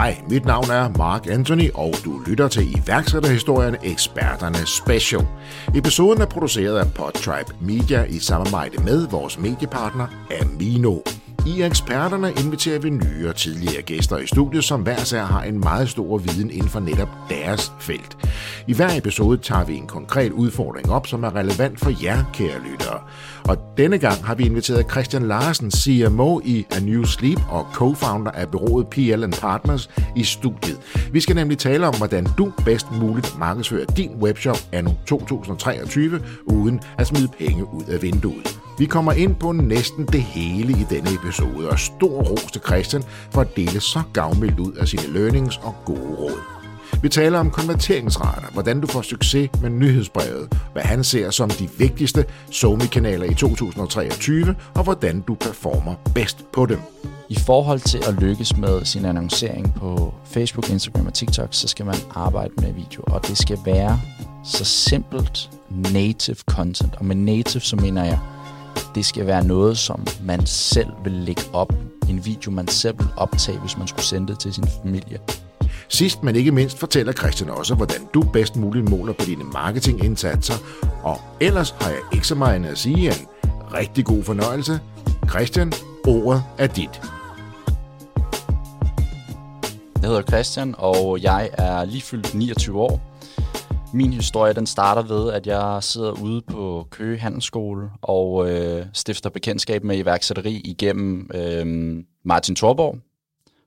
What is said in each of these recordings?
Hej, mit navn er Mark Anthony, og du lytter til iværksætterhistorien Eksperterne Special. Episoden er produceret af Podtribe Media i samarbejde med vores mediepartner Amino. I eksperterne inviterer vi nye og tidligere gæster i studiet, som hver sær har en meget stor viden inden for netop deres felt. I hver episode tager vi en konkret udfordring op, som er relevant for jer, kære lyttere. Og denne gang har vi inviteret Christian Larsen, CMO i A New Sleep og co-founder af bureauet PL Partners i studiet. Vi skal nemlig tale om, hvordan du bedst muligt markedsfører din webshop anno 2023, uden at smide penge ud af vinduet. Vi kommer ind på næsten det hele i denne episode, og stor ros til Christian for at dele så gavmildt ud af sine learnings og gode råd. Vi taler om konverteringsrater, hvordan du får succes med nyhedsbrevet, hvad han ser som de vigtigste SoMe-kanaler i 2023, og hvordan du performer bedst på dem. I forhold til at lykkes med sin annoncering på Facebook, Instagram og TikTok, så skal man arbejde med video, og det skal være så simpelt native content. Og med native, så mener jeg det skal være noget, som man selv vil lægge op. En video, man selv vil optage, hvis man skulle sende det til sin familie. Sidst, men ikke mindst, fortæller Christian også, hvordan du bedst muligt måler på dine marketingindsatser. Og ellers har jeg ikke så meget at sige end rigtig god fornøjelse. Christian, ordet er dit. Jeg hedder Christian, og jeg er lige fyldt 29 år. Min historie den starter ved, at jeg sidder ude på Køge Handelsskole og øh, stifter bekendtskab med iværksætteri igennem øh, Martin Thorborg,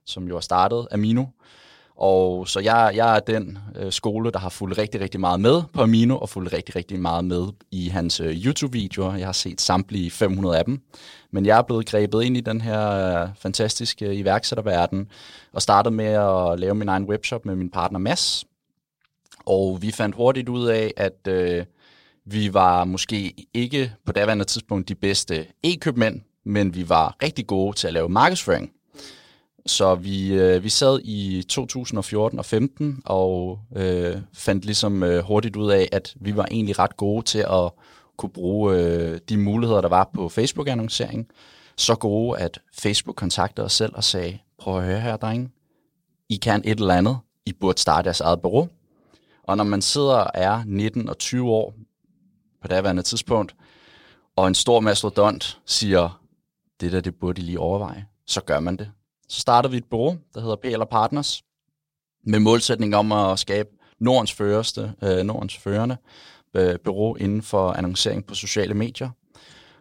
som jo har startet Amino. Og så jeg, jeg er den øh, skole, der har fulgt rigtig, rigtig meget med på Amino, og fulgt rigtig, rigtig meget med i hans øh, YouTube-videoer. Jeg har set samtlige 500 af dem. Men jeg er blevet grebet ind i den her øh, fantastiske iværksætterverden, og startede med at lave min egen webshop med min partner Mads, og vi fandt hurtigt ud af, at øh, vi var måske ikke på daværende tidspunkt de bedste e-købmænd, men vi var rigtig gode til at lave markedsføring. Så vi, øh, vi sad i 2014 og 15 og øh, fandt ligesom øh, hurtigt ud af, at vi var egentlig ret gode til at kunne bruge øh, de muligheder, der var på Facebook-annoncering. Så gode, at Facebook kontaktede os selv og sagde, prøv at høre her, drenge. I kan et eller andet. I burde starte jeres eget bureau. Og når man sidder og er 19 og 20 år på daværende tidspunkt, og en stor mastodont siger, det der, det burde I lige overveje, så gør man det. Så starter vi et bureau, der hedder PL Partners, med målsætning om at skabe Nordens føreste, øh, Nordens førende øh, bureau inden for annoncering på sociale medier.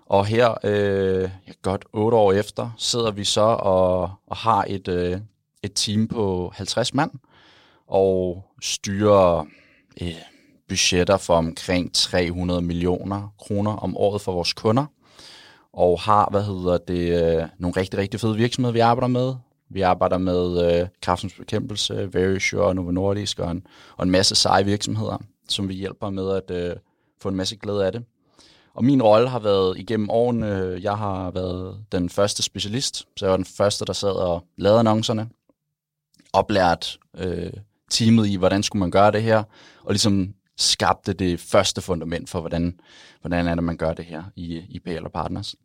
Og her, øh, godt otte år efter, sidder vi så og, og har et, øh, et team på 50 mand, og styrer øh, budgetter for omkring 300 millioner kroner om året for vores kunder, og har, hvad hedder det, øh, nogle rigtig, rigtig fede virksomheder, vi arbejder med. Vi arbejder med øh, kraftens bekæmpelse, Verisure, Novo Nordisk og en, og en masse seje virksomheder, som vi hjælper med at øh, få en masse glæde af det. Og min rolle har været igennem årene, jeg har været den første specialist, så jeg var den første, der sad og lavede annoncerne, oplært øh, teamet i, hvordan skulle man gøre det her, og ligesom skabte det første fundament for, hvordan, hvordan er det, man gør det her i, i PL Partners.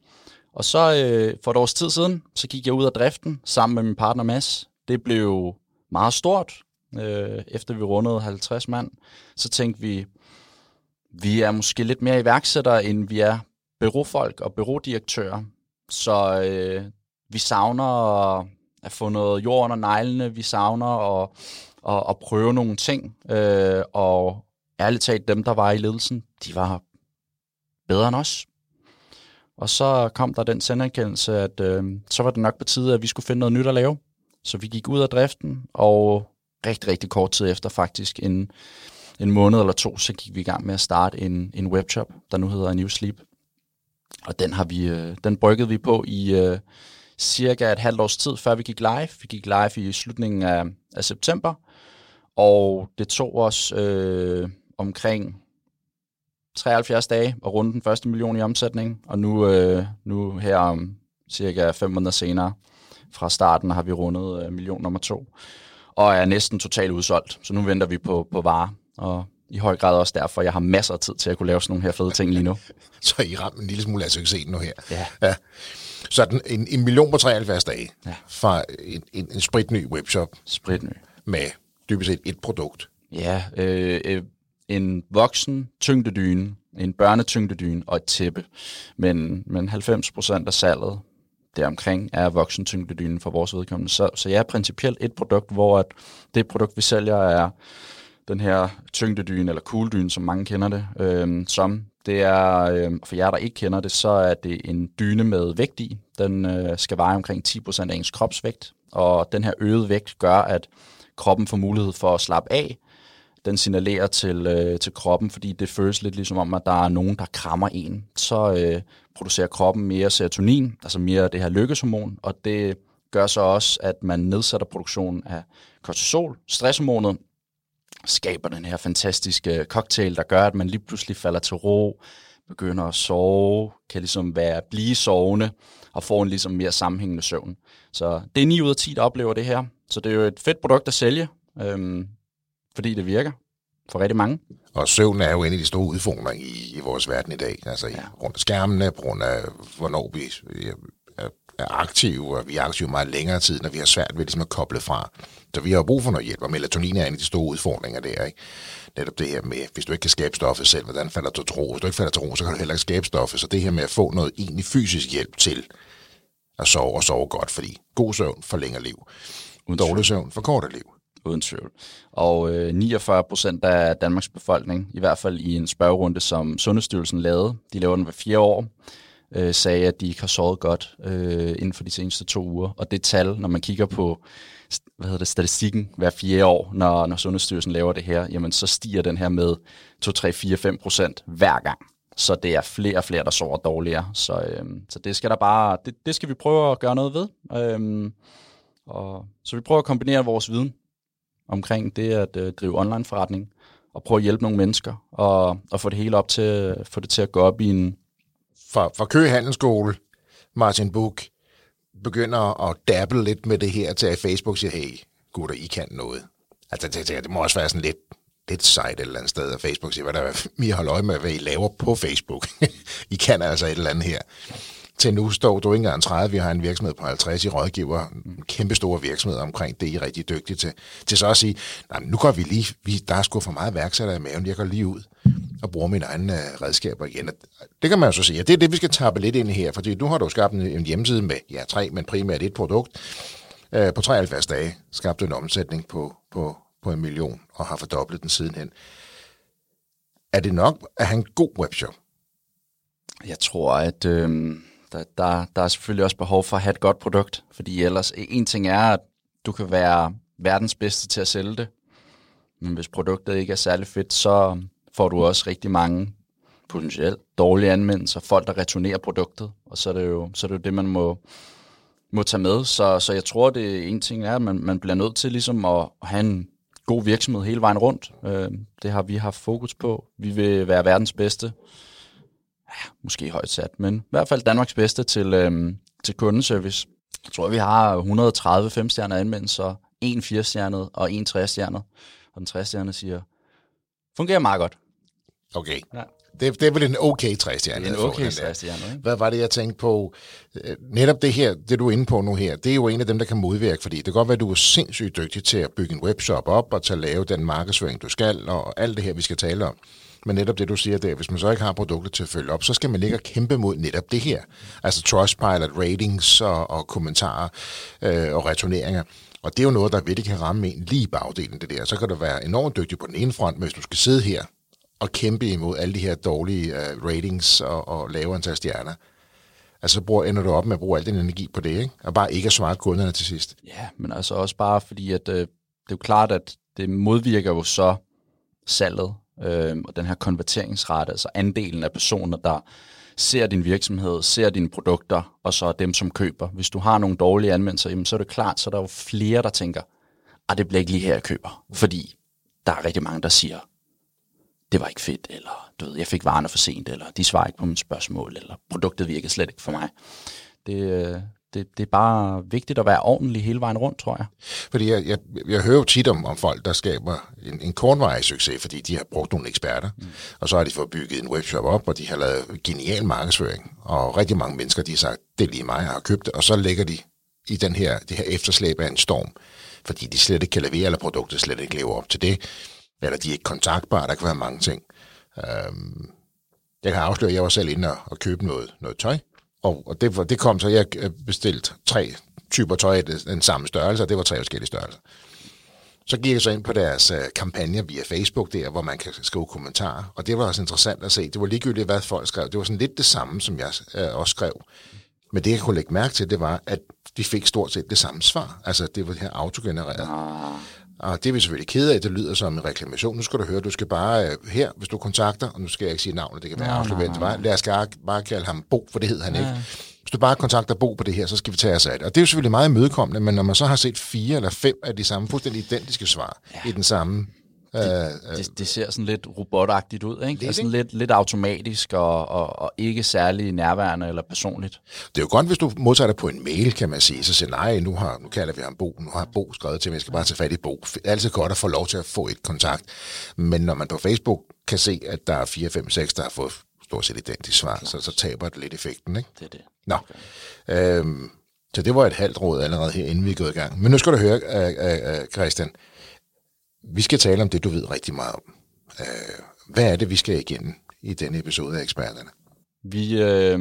Og så øh, for et års tid siden, så gik jeg ud af driften sammen med min partner Mads. Det blev meget stort. Øh, efter vi rundede 50 mand, så tænkte vi, vi er måske lidt mere iværksættere, end vi er byråfolk og byrådirektører. Så øh, vi savner at få noget jord under neglene. Vi savner at og, og prøve nogle ting. Øh, og ærligt talt, dem, der var i ledelsen, de var bedre end os. Og så kom der den senderkendelse, at øh, så var det nok på tide, at vi skulle finde noget nyt at lave. Så vi gik ud af driften, og rigtig, rigtig kort tid efter faktisk, en, en måned eller to, så gik vi i gang med at starte en, en webshop, der nu hedder New Sleep. Og den har vi, øh, den bryggede vi på i øh, cirka et halvt års tid, før vi gik live. Vi gik live i slutningen af, af september, og det tog os øh, omkring 73 dage at runde den første million i omsætning, og nu, øh, nu her om cirka fem måneder senere fra starten har vi rundet øh, million nummer to, og er næsten totalt udsolgt. Så nu venter vi på, på varer, og i høj grad også derfor, jeg har masser af tid til at kunne lave sådan nogle her fede ting lige nu. Så I rammer en lille smule af succesen nu her. Ja. ja. Så den, en, en million på 73 dage Ja. fra en, en, en spritny webshop Spritny. med dybest set et produkt. Ja, øh, øh, en voksen tyngdedyne, en børnetyngdedyne og et tæppe. Men, men 90 procent af salget deromkring er voksen tyngdedyne for vores vedkommende. Så, så jeg er principielt et produkt, hvor at det produkt, vi sælger, er den her tyngdedyne, eller kugledyne, som mange kender det, øh, som. Det er, øh, for jer, der ikke kender det, så er det en dyne med vægt i. Den øh, skal veje omkring 10% af ens kropsvægt, og den her øgede vægt gør, at kroppen får mulighed for at slappe af. Den signalerer til, øh, til kroppen, fordi det føles lidt ligesom om, at der er nogen, der krammer en. Så øh, producerer kroppen mere serotonin, altså mere af det her lykkeshormon, og det gør så også, at man nedsætter produktionen af kortisol, stresshormonet, skaber den her fantastiske cocktail, der gør, at man lige pludselig falder til ro, begynder at sove, kan ligesom være, blive sovende, og får en ligesom mere sammenhængende søvn. Så det er 9 ud af 10, der oplever det her. Så det er jo et fedt produkt at sælge, øhm, fordi det virker for rigtig mange. Og søvn er jo en af de store udfordringer i, i vores verden i dag. Altså ja. rundt af skærmene, på grund af, hvornår vi er, aktive, og vi er aktive meget længere tid, når vi har svært ved ligesom at koble fra. Så vi har brug for noget hjælp, og melatonin er en af de store udfordringer der, ikke? Netop det her med, hvis du ikke kan skabe stoffet selv, hvordan falder du til ro? Hvis du ikke falder til ro, så kan du heller ikke skabe stoffet. Så det her med at få noget egentlig fysisk hjælp til at sove og sove godt, fordi god søvn forlænger liv. Dårlig søvn forkorter liv. Uden tvivl. Og øh, 49 procent af Danmarks befolkning, i hvert fald i en spørgerunde, som Sundhedsstyrelsen lavede, de laver den hver fire år, øh, sagde, at de ikke har sovet godt øh, inden for de seneste to uger. Og det tal, når man kigger på hvad hedder det, statistikken hver fire år, når, når Sundhedsstyrelsen laver det her, jamen så stiger den her med 2, 3, 4, 5 procent hver gang. Så det er flere og flere, der sover dårligere. Så, øhm, så det skal der bare, det, det skal vi prøve at gøre noget ved. Øhm, og, så vi prøver at kombinere vores viden omkring det at øh, drive online forretning, og prøve at hjælpe nogle mennesker, og, og få det hele op til, få det til at gå op i en... Fra, fra Køge Handelsskole, Martin Buk, begynder at dabble lidt med det her til at Facebook siger, hey gutter, I kan noget. Altså det, det, det må også være sådan lidt, lidt sejt et eller andet sted, at Facebook siger, hvad der er, I holder øje med, hvad I laver på Facebook. I kan altså et eller andet her. Til nu står du ikke engang 30, vi har en virksomhed på 50, I rådgiver en kæmpe store virksomhed omkring det, I er rigtig dygtige til. Til så at sige, nej, nu går vi lige, vi, der er sgu for meget værksætter i maven, jeg går lige ud og bruger mine egne øh, redskaber igen. Det kan man jo så sige, og det er det, vi skal tappe lidt ind i her, fordi nu har du skabt en, hjemmeside med, ja, tre, men primært et produkt. Øh, på 73 dage skabte en omsætning på, på, på en million, og har fordoblet den sidenhen. Er det nok at have en god webshop? Jeg tror, at øh, der, der, der er selvfølgelig også behov for at have et godt produkt, fordi ellers, øh, en ting er, at du kan være verdens bedste til at sælge det, men hvis produktet ikke er særlig fedt, så får du også rigtig mange potentielt dårlige anmeldelser, folk der returnerer produktet, og så er det jo, så er det, jo det, man må, må tage med. Så, så jeg tror, det en ting er, at man, man bliver nødt til ligesom at, at have en god virksomhed hele vejen rundt. Øh, det har vi haft fokus på. Vi vil være verdens bedste, ja, måske højt sat, men i hvert fald Danmarks bedste til, øh, til kundeservice. Jeg tror, vi har 130 5-stjernede anmeldelser, en firestjernet og en 3-stjernet. Og den 3-stjerne siger, fungerer meget godt. Okay. Det, det er vel en okay træstjerne. En okay træstjerne? Hvad var det, jeg tænkte på? Øh, Netop det her, det du er inde på nu her, det er jo en af dem, der kan modvirke, fordi det kan godt være, at du er sindssygt dygtig til at bygge en webshop op og til at lave den markedsføring, du skal, og alt det her, vi skal tale om. Men netop det, du siger der, hvis man så ikke har produkter til at følge op, så skal man ligge og kæmpe mod netop det her. Altså Trustpilot, ratings og, og kommentarer øh, og returneringer. Og det er jo noget, der virkelig kan ramme en lige bagdelen, det der. Så kan du være enormt dygtig på den ene front, men hvis du skal sidde her og kæmpe imod alle de her dårlige uh, ratings og, og lave antal stjerner, altså så bruger, ender du op med at bruge al din energi på det, ikke? og bare ikke at svare kunderne til sidst. Ja, men altså også bare fordi, at øh, det er jo klart, at det modvirker jo så salget øh, og den her konverteringsrate, altså andelen af personer, der ser din virksomhed, ser dine produkter, og så dem, som køber. Hvis du har nogle dårlige anmeldelser, jamen, så er det klart, så er der jo flere, der tænker, at det bliver ikke lige her, jeg køber. Fordi der er rigtig mange, der siger, det var ikke fedt, eller du ved, jeg fik varerne for sent, eller de svarer ikke på mine spørgsmål, eller produktet virkede slet ikke for mig. Det, det, det er bare vigtigt at være ordentlig hele vejen rundt, tror jeg. Fordi jeg, jeg, jeg hører jo tit om, om folk, der skaber en, en kornveje succes, fordi de har brugt nogle eksperter, mm. og så har de fået bygget en webshop op, og de har lavet genial markedsføring, og rigtig mange mennesker, de har sagt, det er lige mig, jeg har købt det, og så lægger de i den her, det her efterslæb af en storm, fordi de slet ikke kan levere, eller produktet slet ikke lever op til det, eller de er ikke kontaktbare, der kan være mange ting. Øhm, jeg kan afsløre, at jeg var selv inde og, og købe noget, noget tøj, og, og det, det kom så, jeg øh, bestilte tre typer tøj af den samme størrelse, og det var tre forskellige størrelser. Så gik jeg så ind på deres uh, kampagne via Facebook der, hvor man kan skrive kommentarer, og det var også interessant at se. Det var ligegyldigt, hvad folk skrev. Det var sådan lidt det samme, som jeg uh, også skrev. Men det, jeg kunne lægge mærke til, det var, at de fik stort set det samme svar. Altså, det var det her autogenereret. Ah. Ah. Og det er vi selvfølgelig kede af, det lyder som en reklamation. Nu skal du høre, du skal bare uh, her, hvis du kontakter, og nu skal jeg ikke sige navnet, det kan være afsløret, lad os bare kalde ham Bo, for det hed han ja. ikke. Hvis du bare kontakter Bo på det her, så skal vi tage os af det. Og det er jo selvfølgelig meget imødekommende, men når man så har set fire eller fem af de samme fuldstændig identiske svar ja. i den samme det, øh, det, det ser sådan lidt robotagtigt ud, ikke? Det, altså sådan lidt, lidt automatisk og, og, og ikke særlig nærværende eller personligt. Det er jo godt, hvis du modtager det på en mail, kan man sige. Så siger nej, nu, har, nu kalder vi ham Bo, nu har Bo skrevet til mig, jeg skal bare tage fat i Bo. Det er altid godt at få lov til at få et kontakt. Men når man på Facebook kan se, at der er 4, 5, 6, der har fået stort set identisk svar, så, så taber det lidt effekten, ikke? Det er det. Nå. Okay. Øhm, så det var et halvt råd allerede her, inden vi gået i gang. Men nu skal du høre, uh, uh, Christian, vi skal tale om det, du ved rigtig meget om. Uh, hvad er det, vi skal igennem i denne episode af Eksperterne? Vi, øh,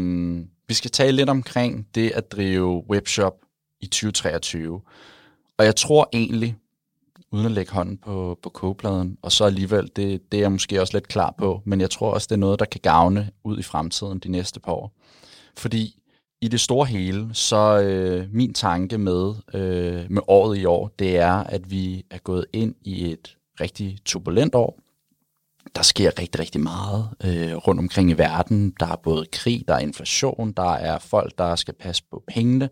vi skal tale lidt omkring det at drive webshop i 2023. Og jeg tror egentlig, uden at lægge hånden på, på kogepladen, og så alligevel, det, det er jeg måske også lidt klar på, men jeg tror også, det er noget, der kan gavne ud i fremtiden de næste par år. Fordi i det store hele, så øh, min tanke med, øh, med året i år, det er, at vi er gået ind i et rigtig turbulent år. Der sker rigtig, rigtig meget øh, rundt omkring i verden. Der er både krig, der er inflation, der er folk, der skal passe på pengene,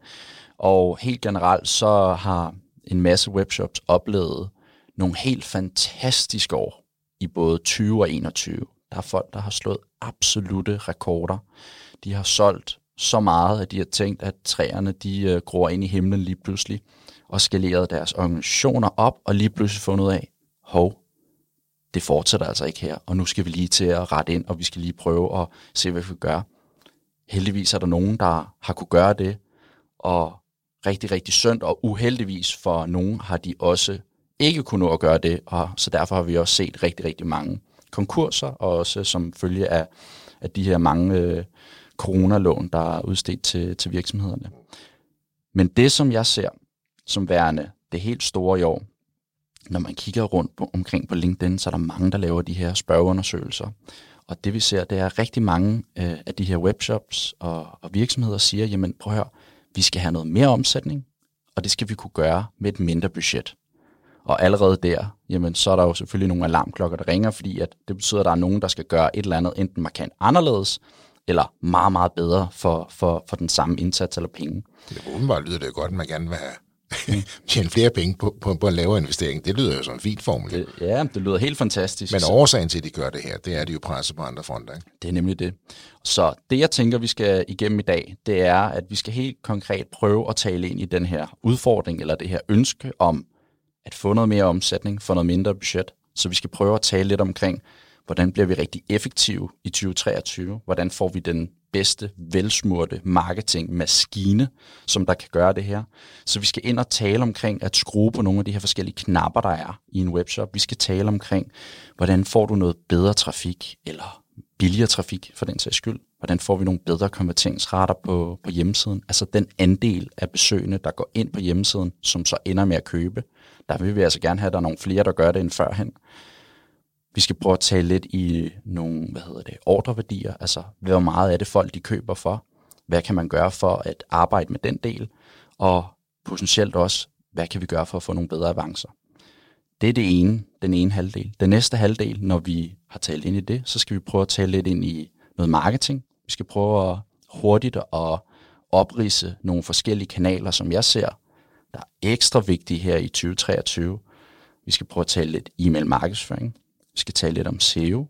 og helt generelt så har en masse webshops oplevet nogle helt fantastiske år i både 20 og 21. Der er folk, der har slået absolute rekorder. De har solgt så meget, at de har tænkt, at træerne de øh, gror ind i himlen lige pludselig, og skaleret deres organisationer op, og lige pludselig fundet ud af, hov, det fortsætter altså ikke her, og nu skal vi lige til at rette ind, og vi skal lige prøve at se, hvad vi kan gøre. Heldigvis er der nogen, der har kunne gøre det, og rigtig, rigtig synd, og uheldigvis for nogen har de også ikke kunne nå at gøre det, og så derfor har vi også set rigtig, rigtig mange konkurser, og også som følge af, af de her mange øh, coronalån, der er udstedt til, til virksomhederne. Men det, som jeg ser som værende det helt store i år, når man kigger rundt på, omkring på LinkedIn, så er der mange, der laver de her spørgeundersøgelser. Og det vi ser, det er rigtig mange øh, af de her webshops og, og virksomheder siger, jamen prøv at høre, vi skal have noget mere omsætning, og det skal vi kunne gøre med et mindre budget. Og allerede der, jamen, så er der jo selvfølgelig nogle alarmklokker, der ringer, fordi at det betyder, at der er nogen, der skal gøre et eller andet enten markant anderledes, eller meget, meget bedre for, for, for den samme indsats eller penge. Det er åbenbart lyder det godt, at man gerne vil have tjene flere penge på, på, på en lavere investering. Det lyder jo som en fint formel. Det, ja, det lyder helt fantastisk. Men årsagen til, at de gør det her, det er, at de jo presser på andre fronter. Ikke? Det er nemlig det. Så det, jeg tænker, vi skal igennem i dag, det er, at vi skal helt konkret prøve at tale ind i den her udfordring, eller det her ønske om at få noget mere omsætning for noget mindre budget. Så vi skal prøve at tale lidt omkring, hvordan bliver vi rigtig effektive i 2023? Hvordan får vi den bedste, velsmurte marketingmaskine, som der kan gøre det her? Så vi skal ind og tale omkring at skrue på nogle af de her forskellige knapper, der er i en webshop. Vi skal tale omkring, hvordan får du noget bedre trafik, eller billigere trafik for den sags skyld. Hvordan får vi nogle bedre konverteringsrater på, på hjemmesiden? Altså den andel af besøgende, der går ind på hjemmesiden, som så ender med at købe. Der vil vi altså gerne have, at der er nogle flere, der gør det end førhen. Vi skal prøve at tale lidt i nogle, hvad hedder det, ordreværdier, altså hvor meget er det folk, de køber for? Hvad kan man gøre for at arbejde med den del? Og potentielt også, hvad kan vi gøre for at få nogle bedre avancer? Det er det ene, den ene halvdel. Den næste halvdel, når vi har talt ind i det, så skal vi prøve at tale lidt ind i noget marketing. Vi skal prøve at hurtigt at oprise nogle forskellige kanaler, som jeg ser, der er ekstra vigtige her i 2023. Vi skal prøve at tale lidt e-mail markedsføring. Vi skal tale lidt om SEO,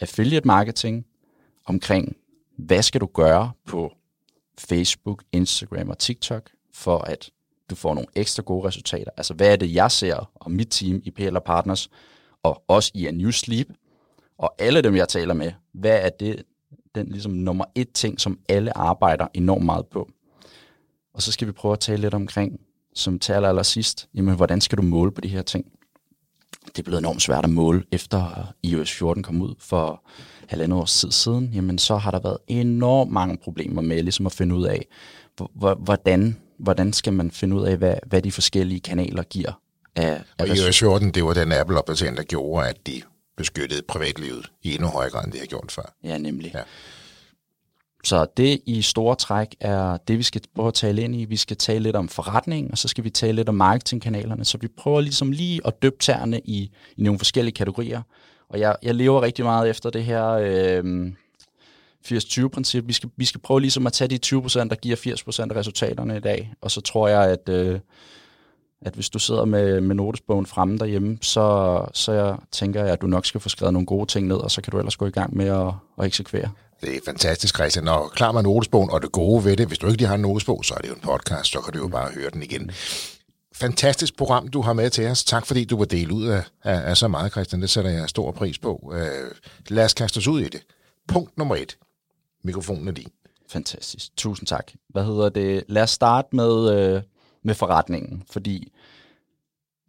affiliate marketing, omkring hvad skal du gøre på Facebook, Instagram og TikTok, for at du får nogle ekstra gode resultater. Altså, hvad er det, jeg ser, og mit team i PLR Partners, og også i A New Sleep, og alle dem, jeg taler med, hvad er det, den ligesom nummer et ting, som alle arbejder enormt meget på. Og så skal vi prøve at tale lidt omkring, som taler aller sidst, jamen, hvordan skal du måle på de her ting? Det er blevet enormt svært at måle, efter iOS 14 kom ud for halvandet års tid siden. Jamen, så har der været enormt mange problemer med ligesom at finde ud af, hvordan, hvordan skal man finde ud af, hvad, hvad de forskellige kanaler giver af, af og iOS 14, det var den Apple-opdatering, der gjorde, at de beskyttede privatlivet i endnu højere grad, end det har gjort før. Ja, nemlig. Ja. Så det i store træk er det, vi skal prøve at tale ind i. Vi skal tale lidt om forretning, og så skal vi tale lidt om marketingkanalerne. Så vi prøver ligesom lige at døbe tæerne i, i nogle forskellige kategorier. Og jeg, jeg lever rigtig meget efter det her øh, 80-20-princip. Vi skal, vi skal prøve ligesom at tage de 20%, der giver 80% af resultaterne i dag. Og så tror jeg, at... Øh, at hvis du sidder med, med notesbogen fremme derhjemme, så, så jeg tænker jeg, at du nok skal få skrevet nogle gode ting ned, og så kan du ellers gå i gang med at, at eksekvere. Det er fantastisk, Christian. Og klar med notesbogen, og det gode ved det, hvis du ikke lige har en notesbog, så er det jo en podcast, så kan du jo bare høre den igen. Fantastisk program, du har med til os. Tak fordi du var delt ud af, af, af så meget, Christian. Det sætter jeg stor pris på. Uh, lad os kaste os ud i det. Punkt nummer et. Mikrofonen er din. Fantastisk. Tusind tak. Hvad hedder det? Lad os starte med, øh, med forretningen, fordi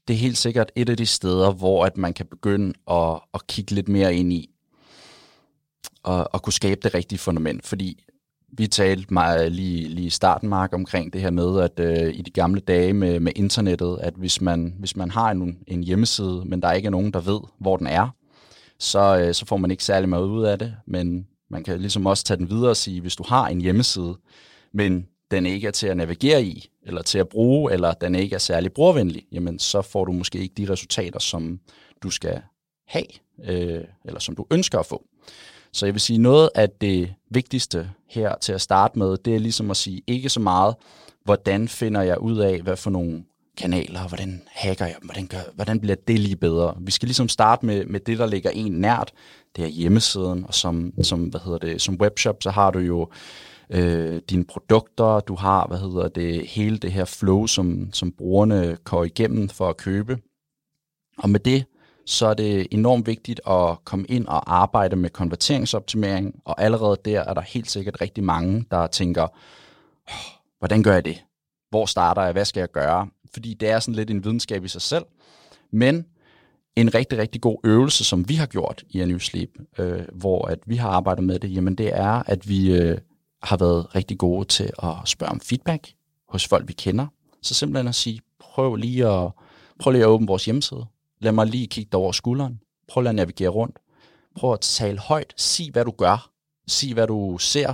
det er helt sikkert et af de steder, hvor at man kan begynde at, at kigge lidt mere ind i og, og kunne skabe det rigtige fundament, fordi vi talte meget lige, lige i starten, Mark, omkring det her med, at øh, i de gamle dage med, med internettet, at hvis man, hvis man har en, en hjemmeside, men der ikke er nogen, der ved, hvor den er, så, øh, så får man ikke særlig meget ud af det, men man kan ligesom også tage den videre og sige, hvis du har en hjemmeside, men den ikke er til at navigere i, eller til at bruge, eller den ikke er særlig brugervenlig, jamen så får du måske ikke de resultater, som du skal have, øh, eller som du ønsker at få. Så jeg vil sige, noget af det vigtigste her til at starte med, det er ligesom at sige ikke så meget, hvordan finder jeg ud af, hvad for nogle kanaler, hvordan hacker jeg dem, hvordan, gør, hvordan bliver det lige bedre. Vi skal ligesom starte med, med det, der ligger en nært, det er hjemmesiden, og som, som, hvad hedder det, som webshop, så har du jo øh, dine produkter, du har, hvad hedder det, hele det her flow, som, som brugerne går igennem for at købe. Og med det, så er det enormt vigtigt at komme ind og arbejde med konverteringsoptimering, og allerede der er der helt sikkert rigtig mange, der tænker, hvordan gør jeg det? Hvor starter jeg? Hvad skal jeg gøre? Fordi det er sådan lidt en videnskab i sig selv. Men en rigtig, rigtig god øvelse, som vi har gjort i A New Sleep, øh, hvor at vi har arbejdet med det, jamen det er, at vi øh, har været rigtig gode til at spørge om feedback hos folk, vi kender. Så simpelthen at sige, prøv lige at, prøv lige at åbne vores hjemmeside. Lad mig lige kigge dig over skulderen. Prøv lige at navigere rundt. Prøv at tale højt. Sig, hvad du gør. Sig, hvad du ser.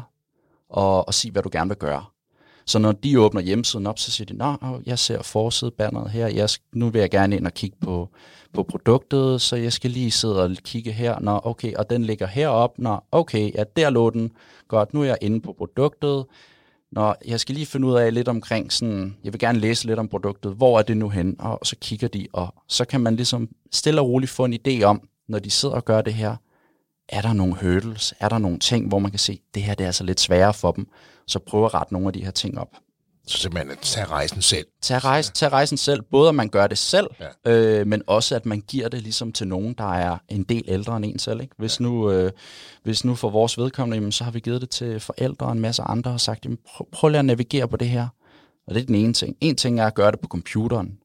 Og, og sig, hvad du gerne vil gøre. Så når de åbner hjemmesiden op, så siger de, Nå, jeg ser forsidebanneret her, jeg, nu vil jeg gerne ind og kigge på, på produktet, så jeg skal lige sidde og kigge her. Nå, okay, og den ligger heroppe. Nå, okay, ja, der lå den. Godt, nu er jeg inde på produktet. Nå, jeg skal lige finde ud af lidt omkring sådan, jeg vil gerne læse lidt om produktet. Hvor er det nu hen? Og så kigger de, og så kan man ligesom stille og roligt få en idé om, når de sidder og gør det her, er der nogle hurdles? Er der nogle ting, hvor man kan se, det her det er altså lidt sværere for dem? Så prøv at rette nogle af de her ting op. Så simpelthen at tage rejsen selv. Tag, rejse, tag rejsen selv. Både at man gør det selv, ja. øh, men også at man giver det ligesom til nogen, der er en del ældre end en selv. Ikke? Hvis, ja. nu, øh, hvis nu for vores vedkommende, jamen, så har vi givet det til forældre og en masse andre og sagt, jamen, prøv, prøv at navigere på det her. Og det er den ene ting. En ting er at gøre det på computeren.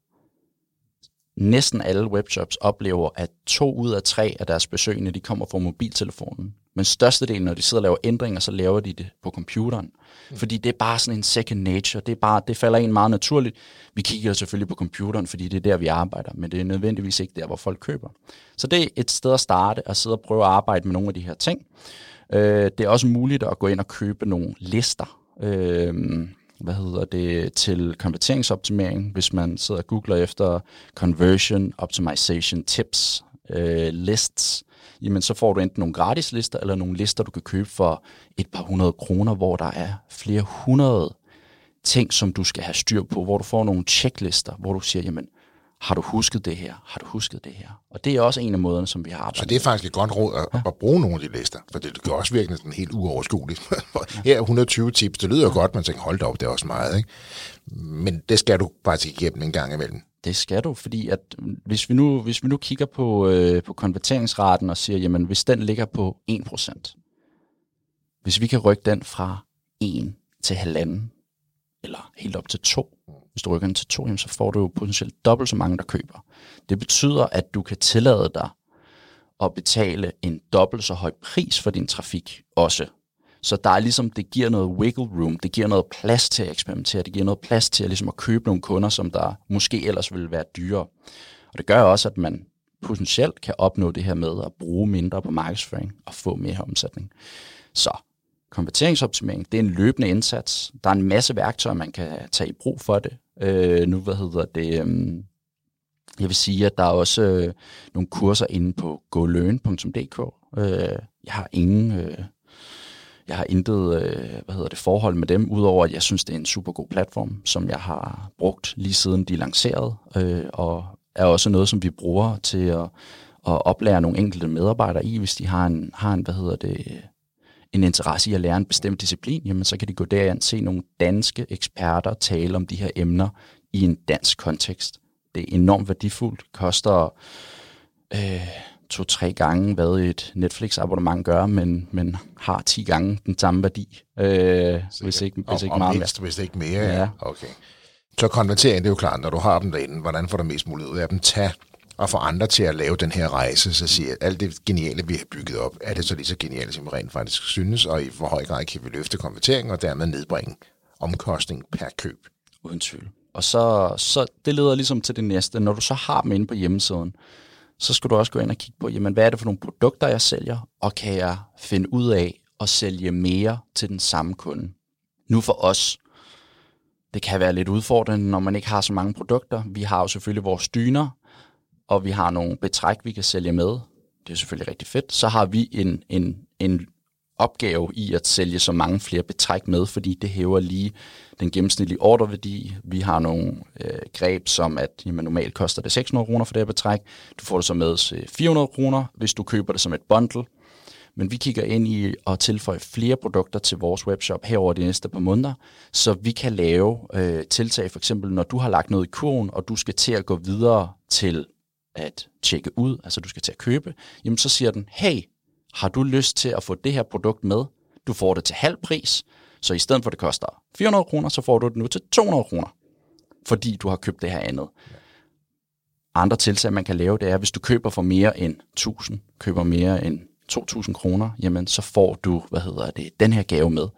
Næsten alle webshops oplever, at to ud af tre af deres besøgende, de kommer fra mobiltelefonen. Men størstedelen, når de sidder og laver ændringer, så laver de det på computeren. Mm. Fordi det er bare sådan en second nature. Det, er bare, det falder ind meget naturligt. Vi kigger selvfølgelig på computeren, fordi det er der, vi arbejder. Men det er nødvendigvis ikke der, hvor folk køber. Så det er et sted at starte og sidde og prøve at arbejde med nogle af de her ting. Øh, det er også muligt at gå ind og købe nogle lister. Øh, hvad hedder det, til konverteringsoptimering, hvis man sidder og googler efter conversion optimization tips, øh, lists, jamen så får du enten nogle gratis lister, eller nogle lister, du kan købe for et par hundrede kroner, hvor der er flere hundrede ting, som du skal have styr på, hvor du får nogle checklister, hvor du siger, jamen, har du husket det her? Har du husket det her? Og det er også en af måderne, som vi har arbejdet Så det er faktisk et godt råd at, ja. at bruge nogle af de lister, for det kan også virke sådan helt uoverskueligt. Her er 120 tips, det lyder jo godt, man tænker, hold da op, det er også meget, ikke? Men det skal du faktisk igennem en gang imellem. Det skal du, fordi at hvis vi nu, hvis vi nu kigger på, øh, på konverteringsraten og siger, jamen hvis den ligger på 1%, hvis vi kan rykke den fra 1 til halvanden, eller helt op til 2, hvis du rykker den til 2, så får du jo potentielt dobbelt så mange, der køber. Det betyder, at du kan tillade dig at betale en dobbelt så høj pris for din trafik også. Så der er ligesom, det giver noget wiggle room, det giver noget plads til at eksperimentere, det giver noget plads til at, ligesom at købe nogle kunder, som der måske ellers ville være dyrere. Og det gør også, at man potentielt kan opnå det her med at bruge mindre på markedsføring og få mere omsætning. Så konverteringsoptimering, det er en løbende indsats. Der er en masse værktøjer, man kan tage i brug for det. Øh, nu, hvad hedder det, øh, jeg vil sige, at der er også øh, nogle kurser inde på goløn.dk. Øh, jeg har ingen... Øh, jeg har intet øh, hvad hedder det, forhold med dem, udover at jeg synes, det er en super god platform, som jeg har brugt lige siden de lancerede, øh, og er også noget, som vi bruger til at, at oplære nogle enkelte medarbejdere i, hvis de har en, har en hvad hedder det, en interesse i at lære en bestemt disciplin, jamen så kan de gå derind og se nogle danske eksperter tale om de her emner i en dansk kontekst. Det er enormt værdifuldt. Koster øh, to-tre gange, hvad et Netflix-abonnement gør, men, men har 10 gange den samme værdi, øh, hvis ikke, hvis ikke meget mere. Hvis ikke mere, ja. Okay. Så konvertering, det er jo klart, når du har dem derinde, hvordan får du mest mulighed ud af dem? Tag og få andre til at lave den her rejse, så siger at alt det geniale, vi har bygget op, er det så lige så genialt, som vi rent faktisk synes, og i hvor høj grad kan vi løfte konvertering og dermed nedbringe omkostning per køb. Uden tvivl. Og så, så det leder ligesom til det næste. Når du så har dem inde på hjemmesiden, så skal du også gå ind og kigge på, jamen, hvad er det for nogle produkter, jeg sælger, og kan jeg finde ud af at sælge mere til den samme kunde. Nu for os, det kan være lidt udfordrende, når man ikke har så mange produkter. Vi har jo selvfølgelig vores dyner, og vi har nogle betræk, vi kan sælge med. Det er selvfølgelig rigtig fedt. Så har vi en, en, en opgave i at sælge så mange flere betræk med, fordi det hæver lige den gennemsnitlige orderværdi. Vi har nogle øh, greb, som at jamen, normalt koster det 600 kroner for det her betræk. Du får det så med øh, til 400 kroner, hvis du køber det som et bundle. Men vi kigger ind i at tilføje flere produkter til vores webshop herover de næste par måneder, så vi kan lave øh, tiltag, for eksempel når du har lagt noget i kurven, og du skal til at gå videre til at tjekke ud, altså du skal til at købe, jamen så siger den, hey, har du lyst til at få det her produkt med? Du får det til halv pris, så i stedet for at det koster 400 kroner, så får du det nu til 200 kroner, fordi du har købt det her andet. Andre tiltag, man kan lave, det er, hvis du køber for mere end 1000, køber mere end 2000 kroner, jamen så får du, hvad hedder det, den her gave med.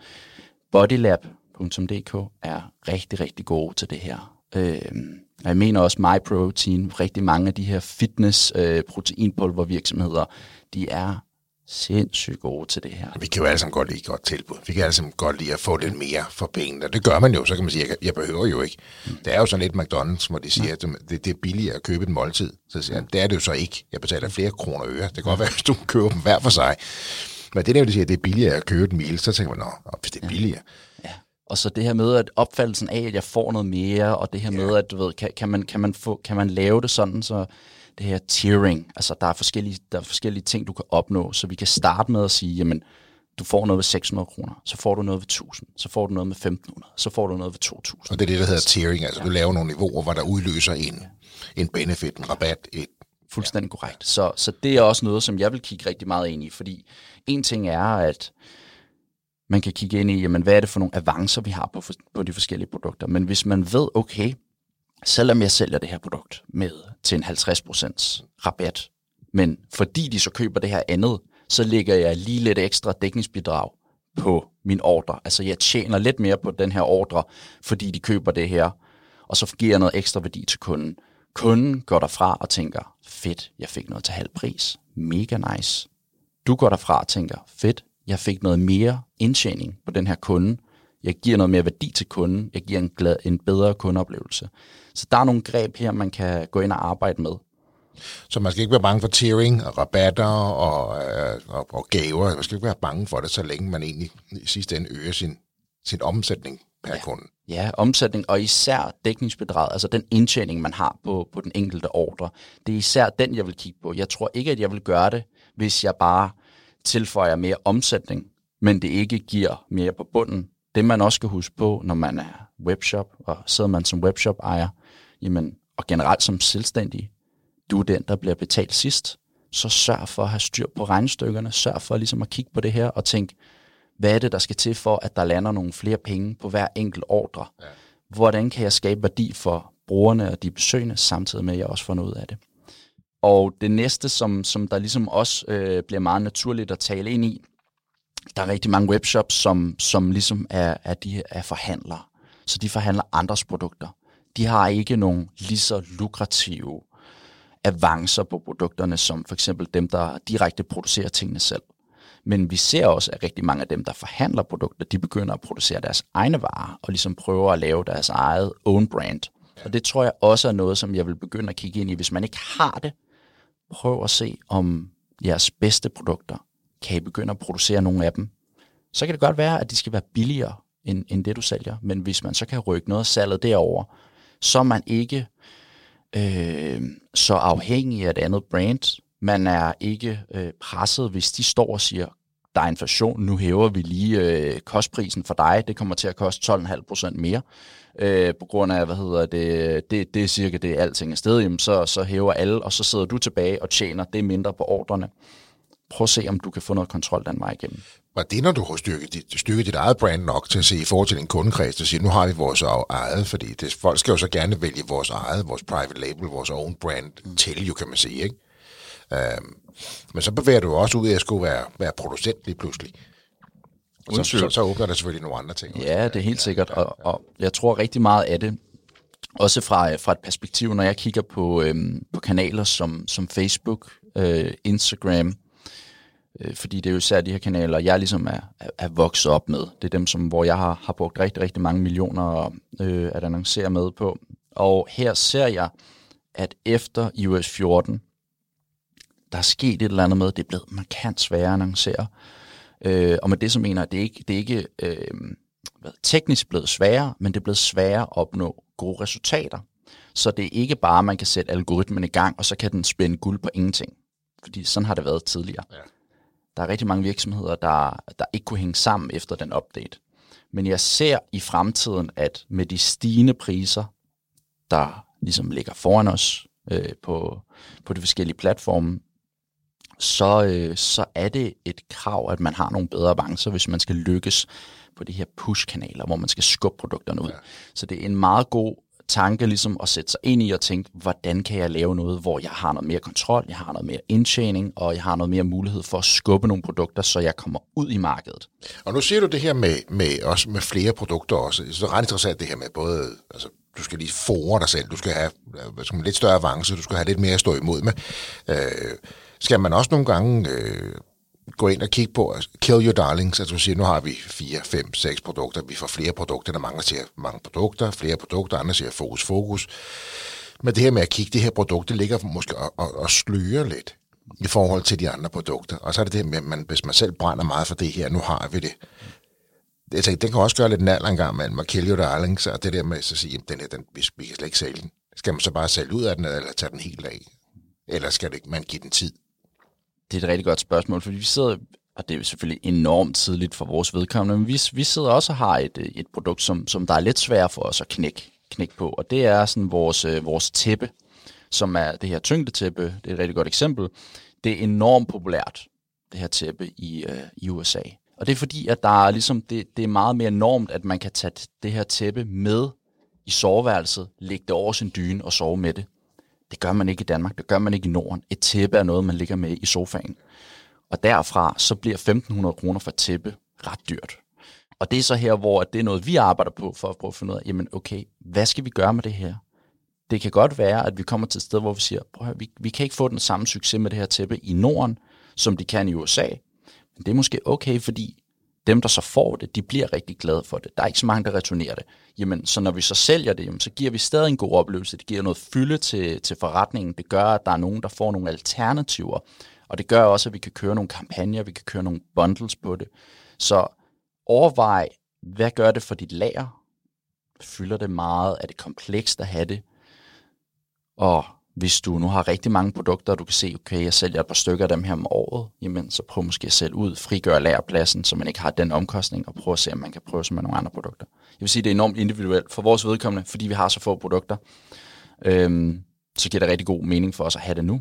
Bodylab.dk er rigtig, rigtig gode til det her. Øhm, Øh, jeg mener også MyProtein, rigtig mange af de her fitness øh, proteinpulver virksomheder, de er sindssygt gode til det her. Vi kan jo alle sammen godt lide godt tilbud. Vi kan alle sammen godt lide at få lidt mere for pengene. Og det gør man jo, så kan man sige, jeg, jeg behøver jo ikke. Mm. Det er jo sådan lidt McDonald's, hvor de siger, at det, det er billigere at købe et måltid. Så siger jeg, det er det jo så ikke. Jeg betaler flere kroner øre. Det kan godt være, hvis du køber dem hver for sig. Men det der, de siger, at det er billigere at købe et meal, så tænker man, nå, hvis det er billigere. Ja. Og så det her med, at opfattelsen af, at jeg får noget mere, og det her ja. med, at du ved, kan, kan, man, kan, man få, kan man lave det sådan, så det her tiering, altså der er, forskellige, der er forskellige ting, du kan opnå, så vi kan starte med at sige, jamen, du får noget ved 600 kroner, så får du noget ved 1000, så får du noget med 1500, så får du noget ved 2000. Og det er det, der hedder tiering, altså ja. du laver nogle niveauer, hvor der udløser en, en benefit, en rabat, et Fuldstændig ja. korrekt. Så, så det er også noget, som jeg vil kigge rigtig meget ind i, fordi en ting er, at man kan kigge ind i, jamen, hvad er det for nogle avancer, vi har på, på de forskellige produkter. Men hvis man ved, okay, selvom jeg sælger det her produkt med til en 50% rabat, men fordi de så køber det her andet, så lægger jeg lige lidt ekstra dækningsbidrag på min ordre. Altså jeg tjener lidt mere på den her ordre, fordi de køber det her, og så giver jeg noget ekstra værdi til kunden. Kunden går derfra og tænker, fedt, jeg fik noget til halv pris. Mega nice. Du går derfra og tænker, fedt, jeg fik noget mere indtjening på den her kunde. Jeg giver noget mere værdi til kunden. Jeg giver en, glad, en bedre kundeoplevelse. Så der er nogle greb her, man kan gå ind og arbejde med. Så man skal ikke være bange for tiering og rabatter og, øh, og, og gaver. Man skal ikke være bange for det, så længe man egentlig i sidste ende øger sin, sin omsætning per ja. kunde. Ja, omsætning, og især dækningsbedraget, altså den indtjening, man har på, på den enkelte ordre. Det er især den, jeg vil kigge på. Jeg tror ikke, at jeg vil gøre det, hvis jeg bare tilføjer mere omsætning, men det ikke giver mere på bunden. Det man også skal huske på, når man er webshop, og sidder man som webshop-ejer, jamen, og generelt som selvstændig, du er den, der bliver betalt sidst. Så sørg for at have styr på regnestykkerne, sørg for ligesom at kigge på det her og tænke, hvad er det, der skal til for, at der lander nogle flere penge på hver enkelt ordre? Ja. Hvordan kan jeg skabe værdi for brugerne og de besøgende, samtidig med, at jeg også får noget af det? Og det næste, som, som der ligesom også øh, bliver meget naturligt at tale ind i, der er rigtig mange webshops, som, som ligesom er, er, de er forhandlere. Så de forhandler andres produkter. De har ikke nogen lige så lukrative avancer på produkterne, som for eksempel dem, der direkte producerer tingene selv. Men vi ser også, at rigtig mange af dem, der forhandler produkter, de begynder at producere deres egne varer, og ligesom prøver at lave deres eget own brand. Og det tror jeg også er noget, som jeg vil begynde at kigge ind i. Hvis man ikke har det, prøv at se, om jeres bedste produkter, kan I begynde at producere nogle af dem. Så kan det godt være, at de skal være billigere end, end det, du sælger. Men hvis man så kan rykke noget af salget derover, så er man ikke øh, så afhængig af et andet brand. Man er ikke øh, presset, hvis de står og siger, der er inflation, nu hæver vi lige øh, kostprisen for dig, det kommer til at koste 12,5 procent mere, øh, på grund af, hvad hedder det, det, det er cirka det, alting er sted, jamen så, så hæver alle, og så sidder du tilbage og tjener det mindre på ordrene. Prøv at se, om du kan få noget kontrol den vej igennem. Var det, når du har styrket dit, styrket dit eget brand nok til at se i forhold til din kundekreds, der siger, nu har vi vores eget, fordi det, folk skal jo så gerne vælge vores eget, vores private label, vores own brand mm. til, jo kan man sige, ikke? Um, men så bevæger du også ud af at skulle være, være producent lige pludselig. Så, så, så åbner der selvfølgelig nogle andre ting. Ja, det er helt sikkert, og, og jeg tror rigtig meget af det, også fra, fra et perspektiv, når jeg kigger på, øhm, på kanaler som, som Facebook, øh, Instagram, øh, fordi det er jo især de her kanaler, jeg ligesom er, er, er vokset op med. Det er dem, som, hvor jeg har, har brugt rigtig, rigtig mange millioner øh, at annoncere med på. Og her ser jeg, at efter iOS 14, der er sket et eller andet med, det er blevet markant sværere at annoncere. Øh, og med det så mener jeg, det er ikke, det er ikke øh, hvad, teknisk blevet sværere, men det er blevet sværere at opnå gode resultater. Så det er ikke bare, at man kan sætte algoritmen i gang, og så kan den spænde guld på ingenting. Fordi sådan har det været tidligere. Ja. Der er rigtig mange virksomheder, der, der ikke kunne hænge sammen efter den update. Men jeg ser i fremtiden, at med de stigende priser, der ligesom ligger foran os øh, på, på de forskellige platforme, så, øh, så er det et krav, at man har nogle bedre avancer, hvis man skal lykkes på de her push-kanaler, hvor man skal skubbe produkterne ud. Ja. Så det er en meget god tanke ligesom at sætte sig ind i og tænke, hvordan kan jeg lave noget, hvor jeg har noget mere kontrol, jeg har noget mere indtjening, og jeg har noget mere mulighed for at skubbe nogle produkter, så jeg kommer ud i markedet. Og nu siger du det her med, med, også med flere produkter også. Så det er ret interessant det her med både, altså du skal lige fore dig selv, du skal have hvad skal man, lidt større avance, du skal have lidt mere at stå imod med. Øh, skal man også nogle gange øh, gå ind og kigge på, altså, kill your darlings, altså du siger, nu har vi 4, 5, 6 produkter, vi får flere produkter, der mangler siger mange produkter, flere produkter, andre siger fokus, fokus. Men det her med at kigge, det her produkt, det ligger måske og, og, og sløre lidt i forhold til de andre produkter. Og så er det det med, at man, hvis man selv brænder meget for det her, nu har vi det. Jeg tænker, den kan også gøre lidt nald engang, man med kill your darlings, og det der med at sige, den her, den, vi, vi kan slet ikke sælge den. Skal man så bare sælge ud af den, eller tage den helt af? Eller skal det, man give den tid? Det er et rigtig godt spørgsmål, fordi vi sidder, og det er jo selvfølgelig enormt tidligt for vores vedkommende, men vi, vi sidder også og har et, et produkt, som, som der er lidt svært for os at knække, knække på, og det er sådan vores, øh, vores tæppe, som er det her tyngdetæppe, det er et rigtig godt eksempel. Det er enormt populært, det her tæppe i, øh, i USA. Og det er fordi, at der er ligesom, det, det er meget mere normt, at man kan tage det her tæppe med i soveværelset, lægge det over sin dyne og sove med det. Det gør man ikke i Danmark, det gør man ikke i Norden. Et tæppe er noget, man ligger med i sofaen. Og derfra så bliver 1.500 kroner for tæppe ret dyrt. Og det er så her, hvor det er noget, vi arbejder på for at prøve at finde ud af, jamen okay, hvad skal vi gøre med det her? Det kan godt være, at vi kommer til et sted, hvor vi siger, prøv at vi, vi kan ikke få den samme succes med det her tæppe i Norden, som de kan i USA. Men det er måske okay, fordi dem, der så får det, de bliver rigtig glade for det. Der er ikke så mange, der returnerer det. Jamen, så når vi så sælger det, jamen, så giver vi stadig en god oplevelse. Det giver noget fylde til, til forretningen. Det gør, at der er nogen, der får nogle alternativer. Og det gør også, at vi kan køre nogle kampagner, vi kan køre nogle bundles på det. Så overvej, hvad gør det for dit lager? Fylder det meget? Er det komplekst at have det? Og hvis du nu har rigtig mange produkter, og du kan se, okay, jeg sælger et par stykker af dem her om året, jamen så prøv måske at sælge ud, frigøre lagerpladsen, så man ikke har den omkostning, og prøve at se, om man kan prøve sig med nogle andre produkter. Jeg vil sige, det er enormt individuelt for vores vedkommende, fordi vi har så få produkter. Øhm, så giver det rigtig god mening for os at have det nu.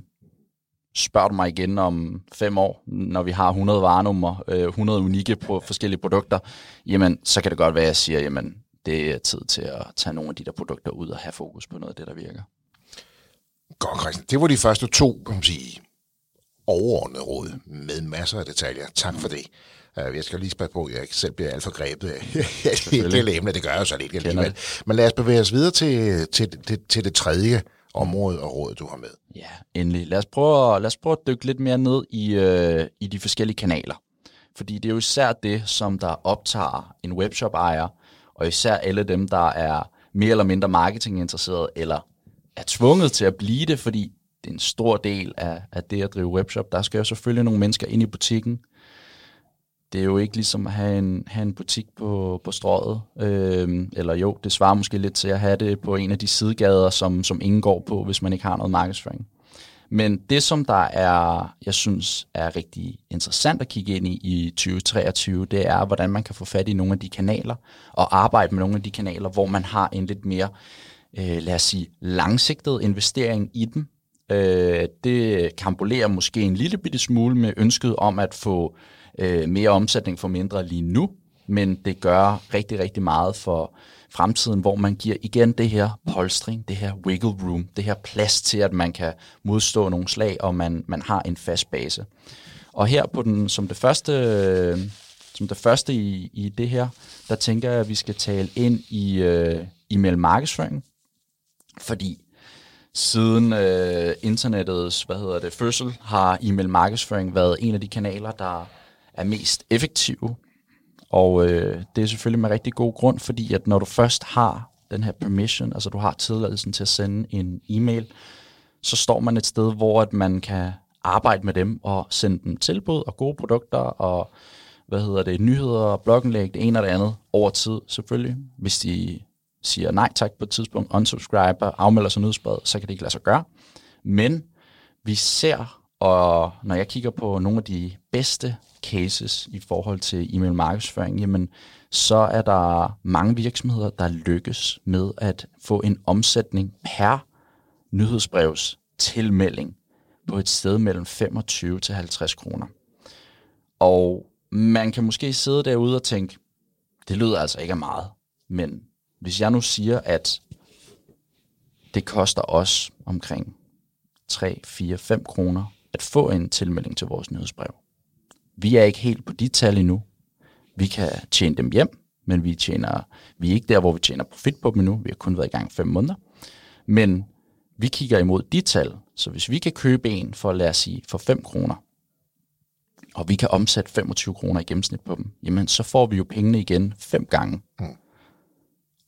Spørg du mig igen om fem år, når vi har 100 varenummer, 100 unikke på forskellige produkter, jamen så kan det godt være, at jeg siger, jamen det er tid til at tage nogle af de der produkter ud og have fokus på noget af det, der virker. Godt, Christian. Det var de første to, kan man sige, overordnede råd med masser af detaljer. Tak for det. Uh, jeg skal lige spørge på, at jeg ikke selv bliver alt for grebet af det emne. Det gør jeg så lidt alligevel. Men lad os bevæge os videre til, til, til, til det tredje område og råd, du har med. Ja, endelig. Lad os prøve, lad os prøve at dykke lidt mere ned i, øh, i de forskellige kanaler. Fordi det er jo især det, som der optager en webshop-ejer, og især alle dem, der er mere eller mindre marketinginteresseret, eller er tvunget til at blive det, fordi det er en stor del af, af det at drive webshop. Der skal jo selvfølgelig nogle mennesker ind i butikken. Det er jo ikke ligesom at have en, have en butik på, på strøget. Øhm, eller jo, det svarer måske lidt til at have det på en af de sidegader, som, som ingen går på, hvis man ikke har noget markedsføring. Men det, som der er, jeg synes er rigtig interessant at kigge ind i i 2023, det er, hvordan man kan få fat i nogle af de kanaler, og arbejde med nogle af de kanaler, hvor man har en lidt mere øh, Øh, lad os sige, langsigtet investering i dem. Øh, det kampolerer måske en lille bitte smule med ønsket om at få øh, mere omsætning for mindre lige nu, men det gør rigtig, rigtig meget for fremtiden, hvor man giver igen det her polstring, det her wiggle room, det her plads til, at man kan modstå nogle slag, og man, man har en fast base. Og her på den, som det første, som det første i, i det her, der tænker jeg, at vi skal tale ind i øh, i mail markedsføring, fordi siden øh, internettets hvad hedder det, fødsel har e-mail markedsføring været en af de kanaler, der er mest effektive. Og øh, det er selvfølgelig med rigtig god grund, fordi at når du først har den her permission, altså du har tilladelsen til at sende en e-mail, så står man et sted, hvor at man kan arbejde med dem og sende dem tilbud og gode produkter og hvad hedder det, nyheder, blogindlæg, det ene og det andet over tid selvfølgelig, hvis de siger nej tak på et tidspunkt, unsubscriber, afmelder sig nyhedsbrevet, så kan det ikke lade sig gøre. Men vi ser, og når jeg kigger på nogle af de bedste cases i forhold til e-mail markedsføring, jamen, så er der mange virksomheder, der lykkes med at få en omsætning per nyhedsbrevs tilmelding på et sted mellem 25 til 50 kroner. Og man kan måske sidde derude og tænke, det lyder altså ikke af meget, men hvis jeg nu siger, at det koster os omkring 3, 4, 5 kroner at få en tilmelding til vores nyhedsbrev. Vi er ikke helt på de tal endnu. Vi kan tjene dem hjem, men vi, tjener, vi er ikke der, hvor vi tjener profit på dem endnu. Vi har kun været i gang 5 måneder. Men vi kigger imod de tal, så hvis vi kan købe en for, lad os sige, for 5 kroner, og vi kan omsætte 25 kroner i gennemsnit på dem, jamen så får vi jo pengene igen fem gange. Mm.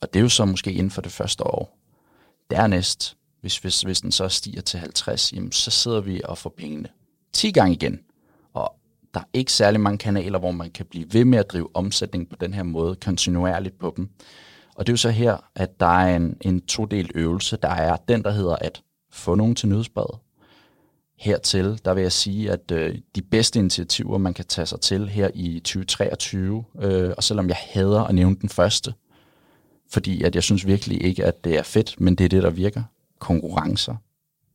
Og det er jo så måske inden for det første år. Dernæst, hvis, hvis, hvis den så stiger til 50, jamen, så sidder vi og får pengene 10 gange igen. Og der er ikke særlig mange kanaler, hvor man kan blive ved med at drive omsætning på den her måde, kontinuerligt på dem. Og det er jo så her, at der er en, en todel øvelse. Der er den, der hedder at få nogen til nyhedsbrevet. Hertil, der vil jeg sige, at øh, de bedste initiativer, man kan tage sig til her i 2023, øh, og selvom jeg hader at nævne den første, fordi at jeg synes virkelig ikke, at det er fedt, men det er det, der virker. Konkurrencer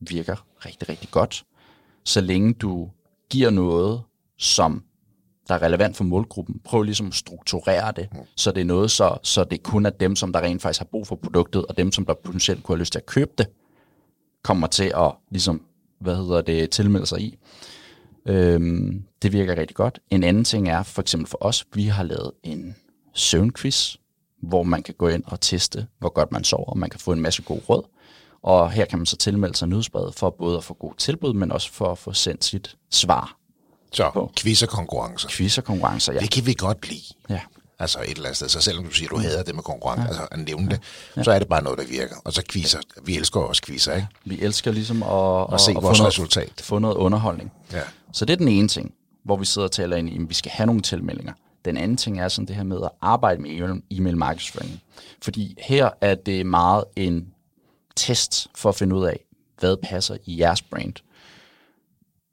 virker rigtig, rigtig godt. Så længe du giver noget, som der er relevant for målgruppen, prøv ligesom at strukturere det, mm. så det er noget, så, så det kun er dem, som der rent faktisk har brug for produktet, og dem, som der potentielt kunne have lyst til at købe det, kommer til at ligesom, hvad hedder det, tilmelde sig i. Øhm, det virker rigtig godt. En anden ting er, for eksempel for os, vi har lavet en søvnquiz, hvor man kan gå ind og teste, hvor godt man sover, og man kan få en masse god råd. Og her kan man så tilmelde sig nyhedsbrevet for både at få god tilbud, men også for at få sendt sit svar. Så på. quiz og konkurrencer. Quiz og konkurrencer, ja. Det kan vi godt lide. Ja. Altså et eller andet sted. Så selvom du siger, du hader det med konkurrence, ja. altså at nævne det, ja. så er det bare noget, der virker. Og så quizzer. Vi elsker også quizzer, ikke? Vi elsker ligesom at, at, at se at vores få resultat. Noget, få noget underholdning. Ja. Så det er den ene ting, hvor vi sidder og taler ind i, at vi skal have nogle tilmeldinger. Den anden ting er sådan det her med at arbejde med e-mail markedsføring. Fordi her er det meget en test for at finde ud af, hvad passer i jeres brand.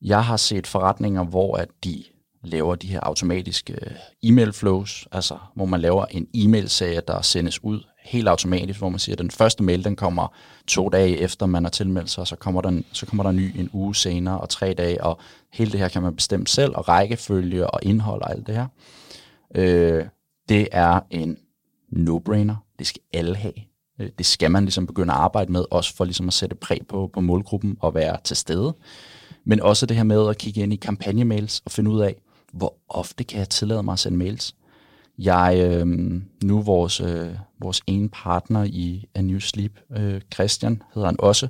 Jeg har set forretninger, hvor at de laver de her automatiske øh, e-mail flows, altså hvor man laver en e-mail-serie, der sendes ud helt automatisk, hvor man siger, at den første mail, den kommer to dage efter, man har tilmeldt sig, og så kommer, den, så kommer der en ny en uge senere, og tre dage, og hele det her kan man bestemme selv, og rækkefølge og indhold og alt det her. Øh, det er en no-brainer. Det skal alle have. Øh, det skal man ligesom begynde at arbejde med, også for ligesom at sætte præg på, på målgruppen og være til stede. Men også det her med at kigge ind i kampagnemails og finde ud af, hvor ofte kan jeg tillade mig at sende mails. Jeg, øh, nu vores, øh, vores ene partner i A New Sleep, øh, Christian hedder han også,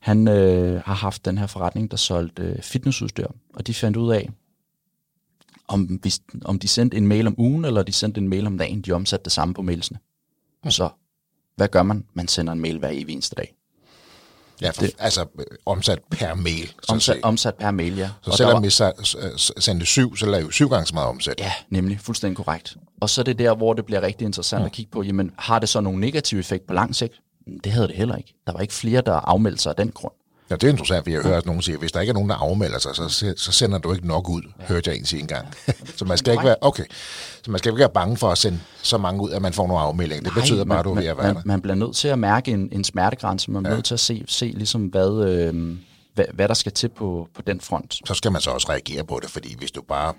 han øh, har haft den her forretning, der solgte øh, fitnessudstyr, og de fandt ud af, om, hvis, om de sendte en mail om ugen, eller de sendte en mail om dagen, de omsatte det samme på mailsene. Mm. Så hvad gør man? Man sender en mail hver evig eneste dag. Ja, for, det, altså omsat per mail. Så omsat, omsat per mail, ja. Så og selvom vi sendte syv, så laver vi syv gange så meget omsat. Ja, nemlig. Fuldstændig korrekt. Og så er det der, hvor det bliver rigtig interessant ja. at kigge på, jamen har det så nogle negative effekt på lang sigt? Det havde det heller ikke. Der var ikke flere, der afmeldte sig af den grund. Ja, det er interessant, for jeg hører nogen sige, at hvis der ikke er nogen, der afmelder sig, så, så sender du ikke nok ud, ja. hørte jeg en sige engang. så man skal ikke være, okay, så man skal ikke være bange for at sende så mange ud, at man får nogle afmeldinger. Det Nej, betyder bare, at du er ved at være man, man bliver nødt til at mærke en, en smertegrænse, man er ja. nødt til at se, se ligesom, hvad, øh, hvad, hvad der skal til på, på den front. Så skal man så også reagere på det, fordi hvis du bare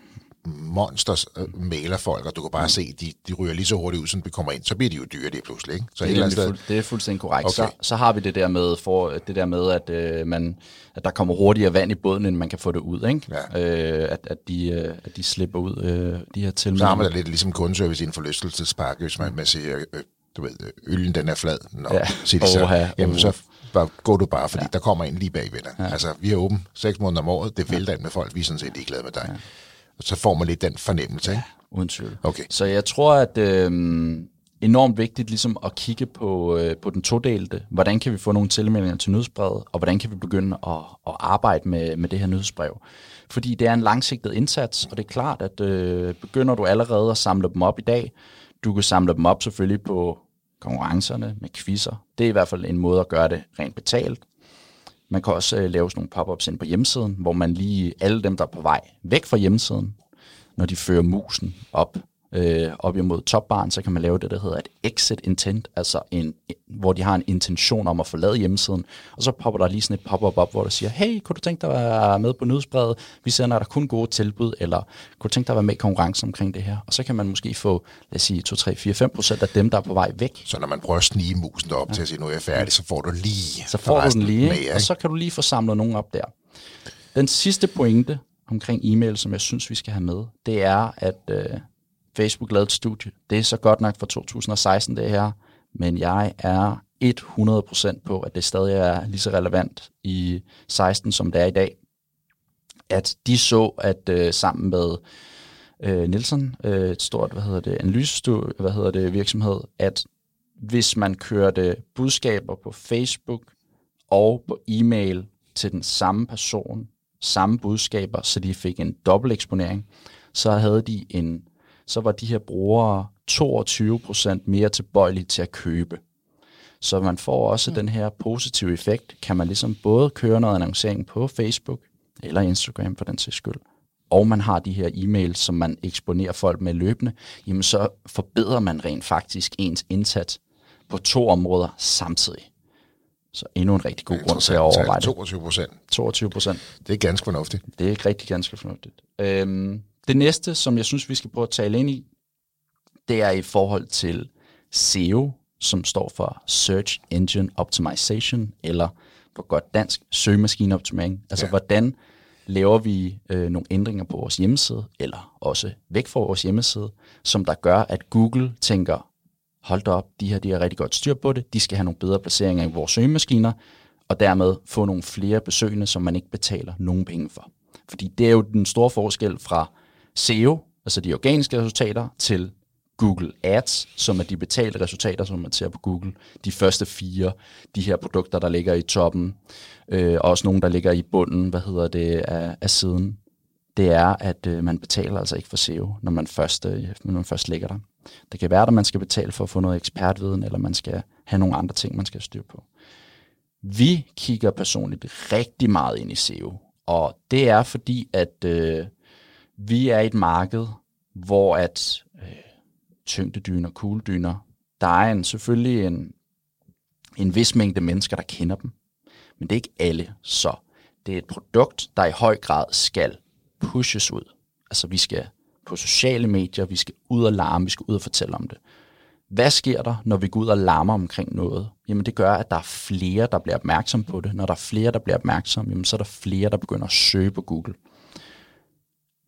monsters øh, mailer folk, og du kan bare mm. se, de, de ryger lige så hurtigt ud, som de kommer ind, så bliver de jo dyre det pludselig. Ikke? Så det, er fuld, det er fuldstændig korrekt. Okay. Så, så har vi det der med, for, det der med at, øh, man, at der kommer hurtigere vand i båden, end man kan få det ud. Ikke? Ja. Øh, at, at, de, øh, at de slipper ud, øh, de her tilmeldinger. Så har man det lidt ligesom kundeservice i en forlystelsespark, hvis man, man siger, øh, du ved, øllen den er flad. Nå, ja. siger de så, Oha, jamen, så bare, går du bare, fordi ja. der kommer en lige bagved dig. Ja. Altså, vi er åben seks måneder om året, det vælter ja. med folk, vi er sådan set ligeglade med dig. Ja så får man lidt den fornemmelse, ikke? Ja, uden tvivl. Okay. Så jeg tror, at øh, enormt vigtigt ligesom at kigge på, øh, på den todelte. Hvordan kan vi få nogle tilmeldinger til nyhedsbrevet, og hvordan kan vi begynde at, at arbejde med, med det her nyhedsbrev? Fordi det er en langsigtet indsats, og det er klart, at øh, begynder du allerede at samle dem op i dag, du kan samle dem op selvfølgelig på konkurrencerne med quizzer. Det er i hvert fald en måde at gøre det rent betalt. Man kan også øh, lave sådan nogle pop-ups ind på hjemmesiden, hvor man lige, alle dem, der er på vej væk fra hjemmesiden, når de fører musen op, øh, op imod topbaren, så kan man lave det, der hedder et exit intent, altså en, hvor de har en intention om at forlade hjemmesiden, og så popper der lige sådan et pop-up op, hvor der siger, hey, kunne du tænke dig at være med på nyhedsbrevet? Vi sender dig kun gode tilbud, eller kunne du tænke dig at være med i konkurrence omkring det her? Og så kan man måske få, lad os sige, 2, 3, 4, 5 procent af dem, der er på vej væk. Så når man prøver at snige musen op ja. til at sige, nu er jeg færdig, så får du lige Så får du den lige, med, og så kan du lige få samlet nogen op der. Den sidste pointe omkring e-mail, som jeg synes, vi skal have med, det er, at øh, Facebook lavede et studie. Det er så godt nok fra 2016, det her, men jeg er 100% på, at det stadig er lige så relevant i 16, som det er i dag. At de så, at øh, sammen med øh, Nielsen, øh, et stort hvad hedder det, analysestudie, hvad hedder det, virksomhed, at hvis man kørte budskaber på Facebook og på e-mail til den samme person, samme budskaber, så de fik en dobbelt eksponering, så havde de en så var de her brugere 22% mere tilbøjelige til at købe. Så man får også mm. den her positive effekt. Kan man ligesom både køre noget annoncering på Facebook eller Instagram for den sags skyld, og man har de her e-mails, som man eksponerer folk med løbende, jamen så forbedrer man rent faktisk ens indsats på to områder samtidig. Så endnu en rigtig god grund til at overveje det. 22 procent. 22 procent. Det er ganske fornuftigt. Det er rigtig ganske fornuftigt. Øhm, det næste, som jeg synes, vi skal prøve at tale ind i, det er i forhold til SEO, som står for Search Engine Optimization, eller på godt dansk, søgemaskineoptimering. Altså, ja. hvordan laver vi øh, nogle ændringer på vores hjemmeside, eller også væk fra vores hjemmeside, som der gør, at Google tænker, hold da op, de her de har rigtig godt styr på det, de skal have nogle bedre placeringer i vores søgemaskiner, og dermed få nogle flere besøgende, som man ikke betaler nogen penge for. Fordi det er jo den store forskel fra SEO, altså de organiske resultater, til Google Ads, som er de betalte resultater, som man ser på Google. De første fire, de her produkter, der ligger i toppen, øh, også nogle, der ligger i bunden, hvad hedder det, af, af siden. det er, at øh, man betaler altså ikke for SEO, når man, først, øh, når man først ligger der. Det kan være, at man skal betale for at få noget ekspertviden, eller man skal have nogle andre ting, man skal styre på. Vi kigger personligt rigtig meget ind i SEO, og det er fordi, at øh, vi er et marked, hvor at øh, tyngdedyner, kugledyner, der er en, selvfølgelig en, en vis mængde mennesker, der kender dem, men det er ikke alle. Så det er et produkt, der i høj grad skal pushes ud. Altså vi skal på sociale medier, vi skal ud og larme, vi skal ud og fortælle om det. Hvad sker der, når vi går ud og larmer omkring noget? Jamen det gør, at der er flere, der bliver opmærksom på det. Når der er flere, der bliver opmærksom, jamen så er der flere, der begynder at søge på Google.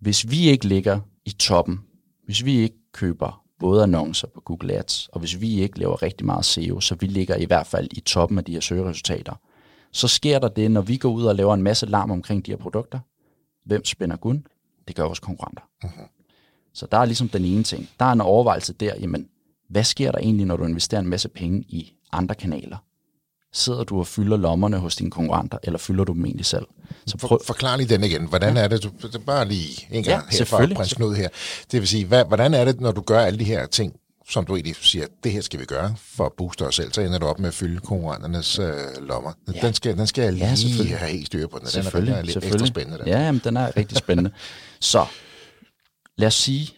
Hvis vi ikke ligger i toppen, hvis vi ikke køber både annoncer på Google Ads, og hvis vi ikke laver rigtig meget SEO, så vi ligger i hvert fald i toppen af de her søgeresultater, så sker der det, når vi går ud og laver en masse larm omkring de her produkter. Hvem spænder gun? Det gør vores konkurrenter. Uh-huh. Så der er ligesom den ene ting. Der er en overvejelse der, jamen, hvad sker der egentlig, når du investerer en masse penge i andre kanaler? Sidder du og fylder lommerne hos dine konkurrenter, eller fylder du dem egentlig selv? Så prøv... For, forklar lige den igen. Hvordan ja. er det, du, bare lige en gang ja, her for prins Knud her. Det vil sige, hvad, hvordan er det, når du gør alle de her ting, som du egentlig siger, det her skal vi gøre for at booste os selv, så ender du op med at fylde konkurrenternes øh, lommer. Ja. Den, skal, den skal jeg lige ja, have helt styr på. Den, den er, den er lidt ekstra spændende. Den. Ja, jamen, den er rigtig spændende. så lad os sige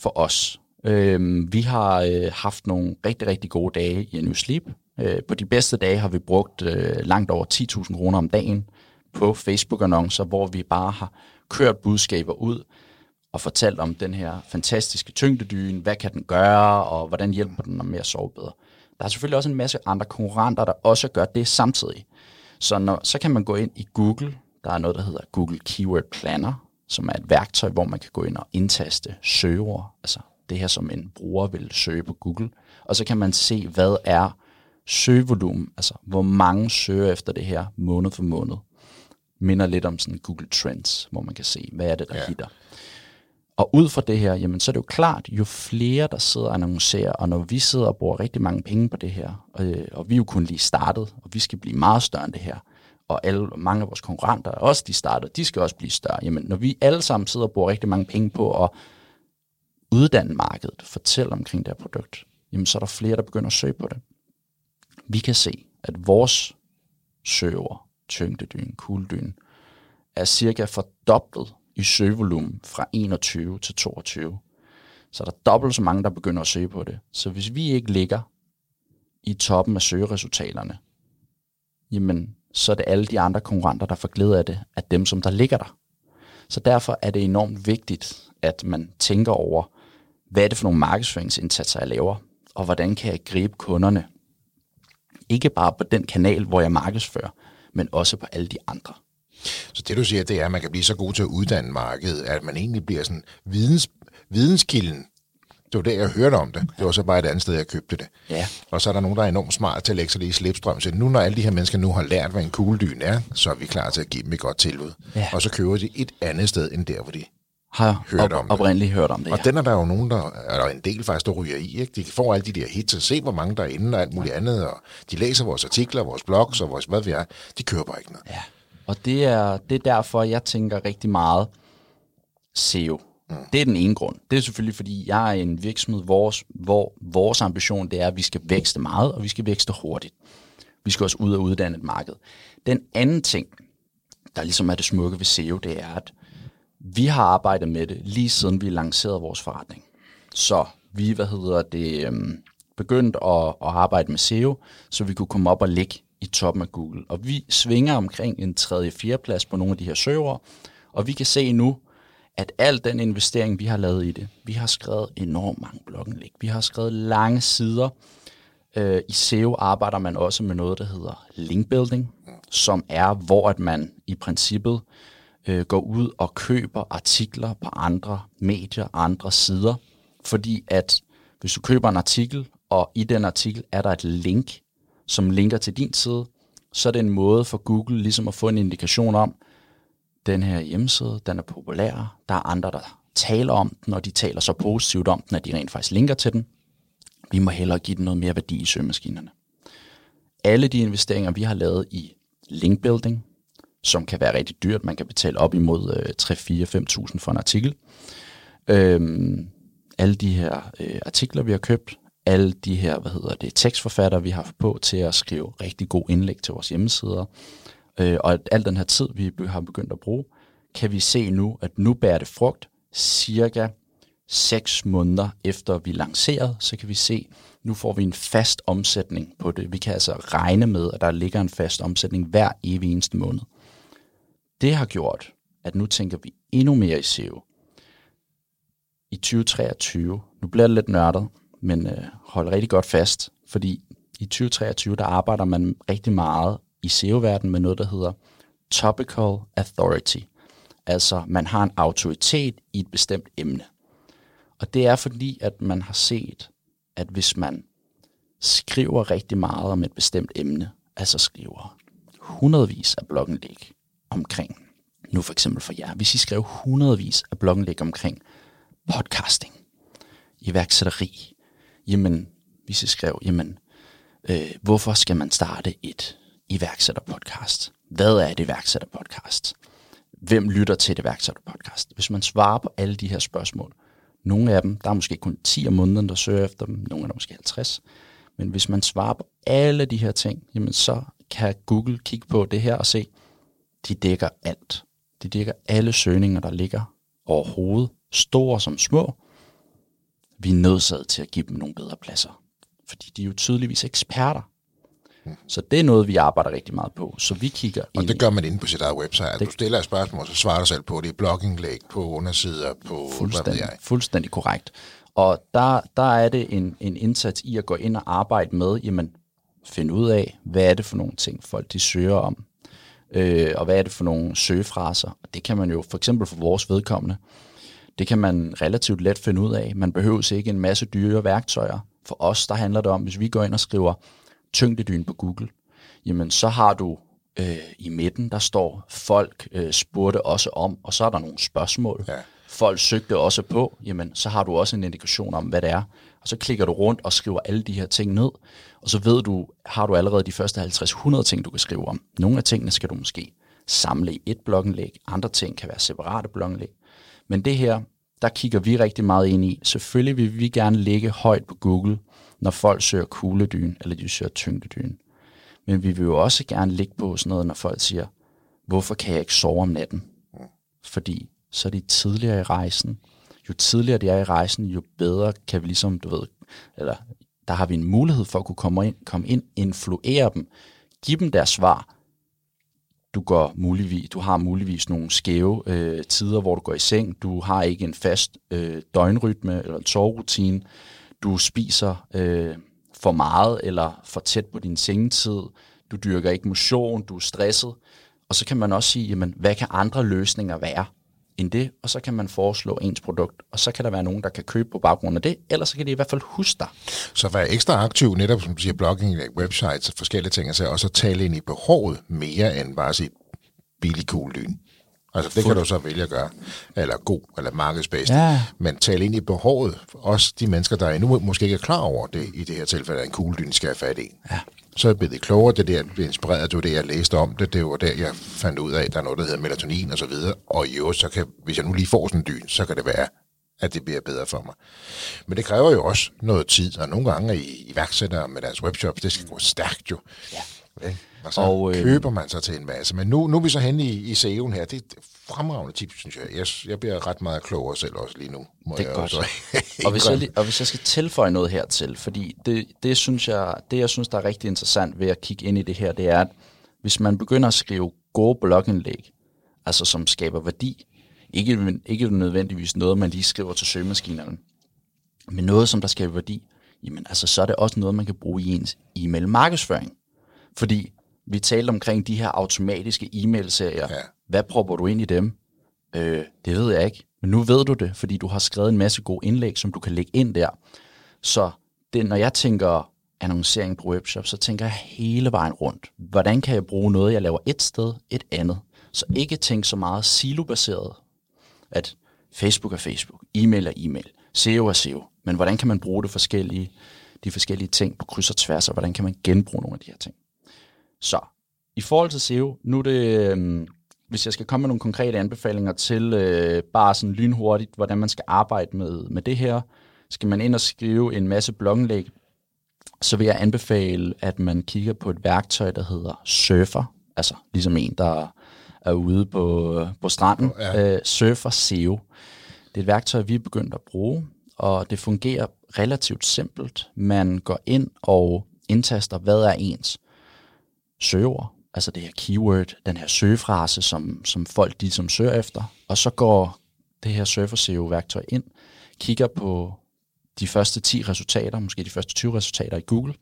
for os, øh, vi har øh, haft nogle rigtig, rigtig gode dage i New Sleep. Øh, på de bedste dage har vi brugt øh, langt over 10.000 kroner om dagen på Facebook-annoncer, hvor vi bare har kørt budskaber ud, og fortalt om den her fantastiske tyngdedyne, hvad kan den gøre, og hvordan hjælper den med at sove bedre. Der er selvfølgelig også en masse andre konkurrenter, der også gør det samtidig. Så, når, så kan man gå ind i Google, der er noget, der hedder Google Keyword Planner, som er et værktøj, hvor man kan gå ind og indtaste søgeord, altså det her, som en bruger vil søge på Google. Og så kan man se, hvad er søgevolumen, altså hvor mange søger efter det her måned for måned. Minder lidt om sådan Google Trends, hvor man kan se, hvad er det, der ja. hitter. Og ud fra det her, jamen, så er det jo klart, jo flere, der sidder og annoncerer, og når vi sidder og bruger rigtig mange penge på det her, øh, og vi er jo kun lige startet, og vi skal blive meget større end det her, og alle, mange af vores konkurrenter, også de startede, de skal også blive større. Jamen, når vi alle sammen sidder og bruger rigtig mange penge på at uddanne markedet, fortælle omkring det her produkt, jamen, så er der flere, der begynder at søge på det. Vi kan se, at vores søger, tyngdedyn, kuldyn, er cirka fordoblet i søgevolumen fra 21 til 22. Så der er dobbelt så mange, der begynder at søge på det. Så hvis vi ikke ligger i toppen af søgeresultaterne, jamen, så er det alle de andre konkurrenter, der får glæde af det, af dem, som der ligger der. Så derfor er det enormt vigtigt, at man tænker over, hvad er det for nogle markedsføringsindsatser, jeg laver, og hvordan kan jeg gribe kunderne? Ikke bare på den kanal, hvor jeg markedsfører, men også på alle de andre. Så det du siger, det er, at man kan blive så god til at uddanne markedet, at man egentlig bliver sådan videns, videnskilden. Det var der, jeg hørte om det. Det var så bare et andet sted, jeg købte det. Ja. Og så er der nogen, der er enormt smart til at lægge sig lige i slipstrøm. Så nu, når alle de her mennesker nu har lært, hvad en kugledyn er, så er vi klar til at give dem et godt tilbud. Ja. Og så køber de et andet sted, end der, hvor de har hørt op, om det. oprindeligt hørt om det, Og ja. den er der jo nogen, der er der en del faktisk, der ryger i. Ikke? De får alle de der hits og se, hvor mange der er inde og alt muligt andet. Og de læser vores artikler, vores blogs og vores, hvad vi er. De køber ikke noget. Ja. Og det er, det er derfor, jeg tænker rigtig meget SEO. Mm. Det er den ene grund. Det er selvfølgelig, fordi jeg er en virksomhed, vores, hvor vores ambition det er, at vi skal vækste meget, og vi skal vækste hurtigt. Vi skal også ud og uddanne et marked. Den anden ting, der ligesom er det smukke ved SEO, det er, at vi har arbejdet med det lige siden vi lancerede vores forretning. Så vi, hvad hedder det, øhm, begyndt at, at arbejde med SEO, så vi kunne komme op og ligge i toppen af Google. Og vi svinger omkring en tredje, fjerde plads på nogle af de her søger, og vi kan se nu, at al den investering, vi har lavet i det, vi har skrevet enormt mange blogindlæg, vi har skrevet lange sider. Øh, I SEO arbejder man også med noget, der hedder linkbuilding, som er, hvor at man i princippet øh, går ud og køber artikler på andre medier, andre sider, fordi at hvis du køber en artikel, og i den artikel er der et link, som linker til din side, så er det en måde for Google ligesom at få en indikation om, den her hjemmeside, den er populær, der er andre, der taler om den, og de taler så positivt om den, at de rent faktisk linker til den. Vi må hellere give den noget mere værdi i søgemaskinerne. Alle de investeringer, vi har lavet i linkbuilding, som kan være rigtig dyrt. Man kan betale op imod øh, 3-4-5.000 for en artikel. Øhm, alle de her øh, artikler, vi har købt, alle de her, hvad hedder det, tekstforfattere, vi har haft på til at skrive rigtig god indlæg til vores hjemmesider, øh, og al den her tid, vi har begyndt at bruge, kan vi se nu, at nu bærer det frugt cirka 6 måneder efter vi lancerede, så kan vi se, nu får vi en fast omsætning på det. Vi kan altså regne med, at der ligger en fast omsætning hver evig eneste måned. Det har gjort, at nu tænker vi endnu mere i SEO. I 2023, nu bliver det lidt nørdet, men øh, hold rigtig godt fast, fordi i 2023, der arbejder man rigtig meget i SEO-verdenen med noget, der hedder Topical Authority. Altså, man har en autoritet i et bestemt emne. Og det er fordi, at man har set, at hvis man skriver rigtig meget om et bestemt emne, altså skriver hundredvis af blogindlæg omkring, nu for eksempel for jer, hvis I skrev hundredvis af blogindlæg omkring podcasting, iværksætteri, jamen, hvis I skrev, jamen, øh, hvorfor skal man starte et iværksætterpodcast? Hvad er et iværksætterpodcast? Hvem lytter til et iværksætterpodcast? Hvis man svarer på alle de her spørgsmål, nogle af dem, der er måske kun 10 om måneden, der søger efter dem, nogle af dem måske 50. Men hvis man svarer på alle de her ting, jamen så kan Google kigge på det her og se, de dækker alt. De dækker alle søgninger, der ligger overhovedet, store som små. Vi er nødsaget til at give dem nogle bedre pladser, fordi de er jo tydeligvis eksperter så det er noget, vi arbejder rigtig meget på. Så vi kigger Og det gør man inde på sit eget website. Det, du stiller et spørgsmål, så svarer du selv på det. Blogginglæg på undersider, på fuldstændig, hvad jeg. Fuldstændig korrekt. Og der, der er det en, en indsats i at gå ind og arbejde med, jamen, finde ud af, hvad er det for nogle ting, folk de søger om, øh, og hvad er det for nogle søgefraser. Og det kan man jo for eksempel for vores vedkommende, det kan man relativt let finde ud af. Man behøver ikke en masse dyre værktøjer. For os, der handler det om, hvis vi går ind og skriver tyngdedyn på Google, jamen så har du øh, i midten, der står, folk øh, spurgte også om, og så er der nogle spørgsmål. Ja. Folk søgte også på, jamen så har du også en indikation om, hvad det er. Og så klikker du rundt og skriver alle de her ting ned, og så ved du, har du allerede de første 50-100 ting, du kan skrive om. Nogle af tingene skal du måske samle i et blogindlæg, andre ting kan være separate blogindlæg. Men det her, der kigger vi rigtig meget ind i. Selvfølgelig vil vi gerne ligge højt på Google, når folk søger kugledyn, eller de søger tyngdedyn. Men vi vil jo også gerne ligge på sådan noget, når folk siger, hvorfor kan jeg ikke sove om natten? Fordi så er de tidligere i rejsen. Jo tidligere de er i rejsen, jo bedre kan vi ligesom, du ved, eller der har vi en mulighed for at kunne komme ind, komme ind influere dem, give dem deres svar. Du, går muligvis, du har muligvis nogle skæve øh, tider, hvor du går i seng. Du har ikke en fast øh, døgnrytme eller sovrutine du spiser øh, for meget eller for tæt på din sengetid, du dyrker ikke motion, du er stresset. Og så kan man også sige, jamen, hvad kan andre løsninger være end det? Og så kan man foreslå ens produkt, og så kan der være nogen, der kan købe på baggrund af det, eller så kan de i hvert fald huske dig. Så være ekstra aktiv, netop som du siger, blogging, websites og forskellige ting, altså også at tale ind i behovet mere end bare at sige billig cool lyn. Altså det kan du så vælge at gøre, eller god, eller markedsbased. Ja. Men tale ind i behovet, også de mennesker, der endnu måske ikke er klar over det, i det her tilfælde, at en kugledyn skal have fat i. Ja. Så er jeg blevet klogere, det der blev inspireret, det var det, jeg læste om det, det var der, jeg fandt ud af, at der er noget, der hedder melatonin og så videre, og jo, så kan, hvis jeg nu lige får sådan en dyn, så kan det være, at det bliver bedre for mig. Men det kræver jo også noget tid, og nogle gange i iværksættere med deres webshops, det skal gå stærkt jo. Ja. Okay? Og så og, øh, køber man sig til en masse. Men nu, nu er vi så henne i, i SEO'en her. Det et fremragende tip, synes jeg. jeg. Jeg bliver ret meget klogere selv også lige nu. Må det er jeg godt. Også. og, hvis jeg, og hvis jeg skal tilføje noget hertil, fordi det, det, synes jeg, det, jeg synes, der er rigtig interessant ved at kigge ind i det her, det er, at hvis man begynder at skrive gode blogindlæg, altså som skaber værdi, ikke, ikke nødvendigvis noget, man lige skriver til søgemaskinerne, men noget, som der skaber værdi, jamen altså, så er det også noget, man kan bruge i ens e-mail markedsføring. Fordi vi talte omkring de her automatiske e-mail-serier. Ja. Hvad propper du ind i dem? Øh, det ved jeg ikke. Men nu ved du det, fordi du har skrevet en masse gode indlæg, som du kan lægge ind der. Så det, når jeg tænker annoncering på webshop, så tænker jeg hele vejen rundt. Hvordan kan jeg bruge noget, jeg laver et sted, et andet? Så ikke tænk så meget silobaseret, at Facebook er Facebook, e-mail er e-mail, SEO er SEO. Men hvordan kan man bruge det forskellige, de forskellige ting på kryds og tværs, og hvordan kan man genbruge nogle af de her ting? Så i forhold til SEO, nu er det, øhm, hvis jeg skal komme med nogle konkrete anbefalinger til øh, bare sådan lynhurtigt, hvordan man skal arbejde med, med det her, skal man ind og skrive en masse blogindlæg, så vil jeg anbefale, at man kigger på et værktøj, der hedder Surfer, altså ligesom en, der er ude på, på stranden. Ja. Øh, Surfer SEO. Det er et værktøj, vi er begyndt at bruge, og det fungerer relativt simpelt. Man går ind og indtaster, hvad er ens søgeord, altså det her keyword, den her søgefrase, som, som folk de som søger efter, og så går det her Surfer SEO-værktøj ind, kigger på de første 10 resultater, måske de første 20 resultater i Google,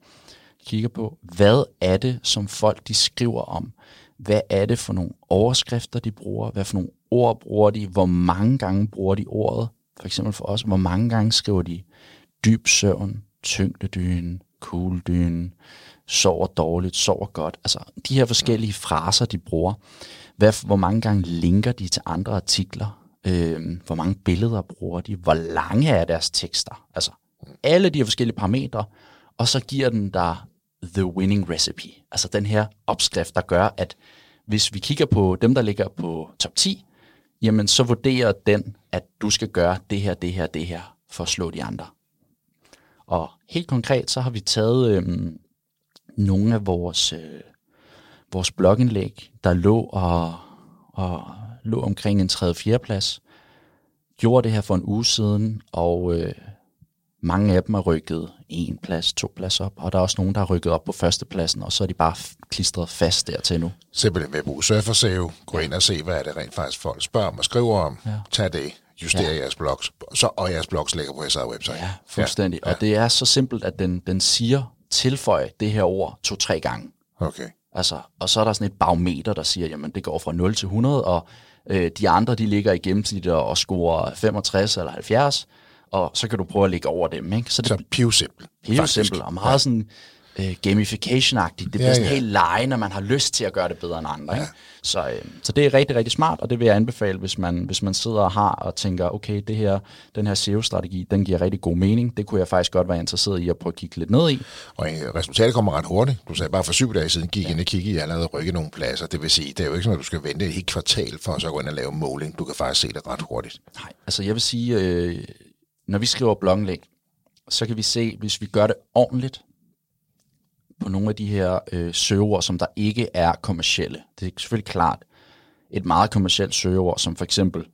kigger på, hvad er det, som folk de skriver om? Hvad er det for nogle overskrifter, de bruger? Hvad for nogle ord bruger de? Hvor mange gange bruger de ordet? For eksempel for os, hvor mange gange skriver de dyb søvn, tyngdedyne, kugledyne, sover dårligt, sover godt. Altså de her forskellige fraser, de bruger. Hvad, hvor mange gange linker de til andre artikler? Øh, hvor mange billeder bruger de? Hvor lange er deres tekster? Altså alle de her forskellige parametre, og så giver den der the winning recipe. Altså den her opskrift, der gør, at hvis vi kigger på dem, der ligger på top 10, jamen så vurderer den, at du skal gøre det her, det her, det her, for at slå de andre. Og helt konkret, så har vi taget øhm, nogle af vores, øh, vores blogindlæg, der lå og, og lå omkring en 3. 4. plads, gjorde det her for en uge siden, og øh, mange af dem er rykket en plads, to plads op, og der er også nogen, der har rykket op på førstepladsen, og så er de bare klistret fast dertil nu. Simpelthen med at bruge SurferSeo, gå ind og se, hvad er det rent faktisk folk spørger om og skriver om, ja. tag det, justere ja. jeres blogs, så, og jeres blogs ligger på jeres eget website. Ja, fuldstændig. Ja. Og det er så simpelt, at den, den siger, tilføj det her ord to-tre gange. Okay. Altså, og så er der sådan et barometer, der siger, jamen det går fra 0 til 100, og øh, de andre, de ligger i gennemsnit og scorer 65 eller 70, og så kan du prøve at ligge over dem. Ikke? Så det så pivsimpelt. Pivsimpelt, og meget ja. sådan uh, gamification-agtigt. Det bliver ja, sådan ja. helt lege, når man har lyst til at gøre det bedre end andre. Ja. Ikke? Så, øh, så det er rigtig, rigtig smart, og det vil jeg anbefale, hvis man, hvis man sidder og har og tænker, okay, det her, den her SEO-strategi, den giver rigtig god mening. Det kunne jeg faktisk godt være interesseret i at prøve at kigge lidt ned i. Og øh, resultatet kommer ret hurtigt. Du sagde bare for syv dage siden, gik ja. ind og kiggede, i allerede rykket nogle pladser. Det vil sige, det er jo ikke sådan, at du skal vente et helt kvartal for at så gå ind og lave måling. Du kan faktisk se det ret hurtigt. Nej, altså jeg vil sige, øh, når vi skriver blogindlæg, så kan vi se, hvis vi gør det ordentligt, på nogle af de her øh, søgeord, som der ikke er kommercielle. Det er selvfølgelig klart et meget kommercielt søgeord, som for eksempel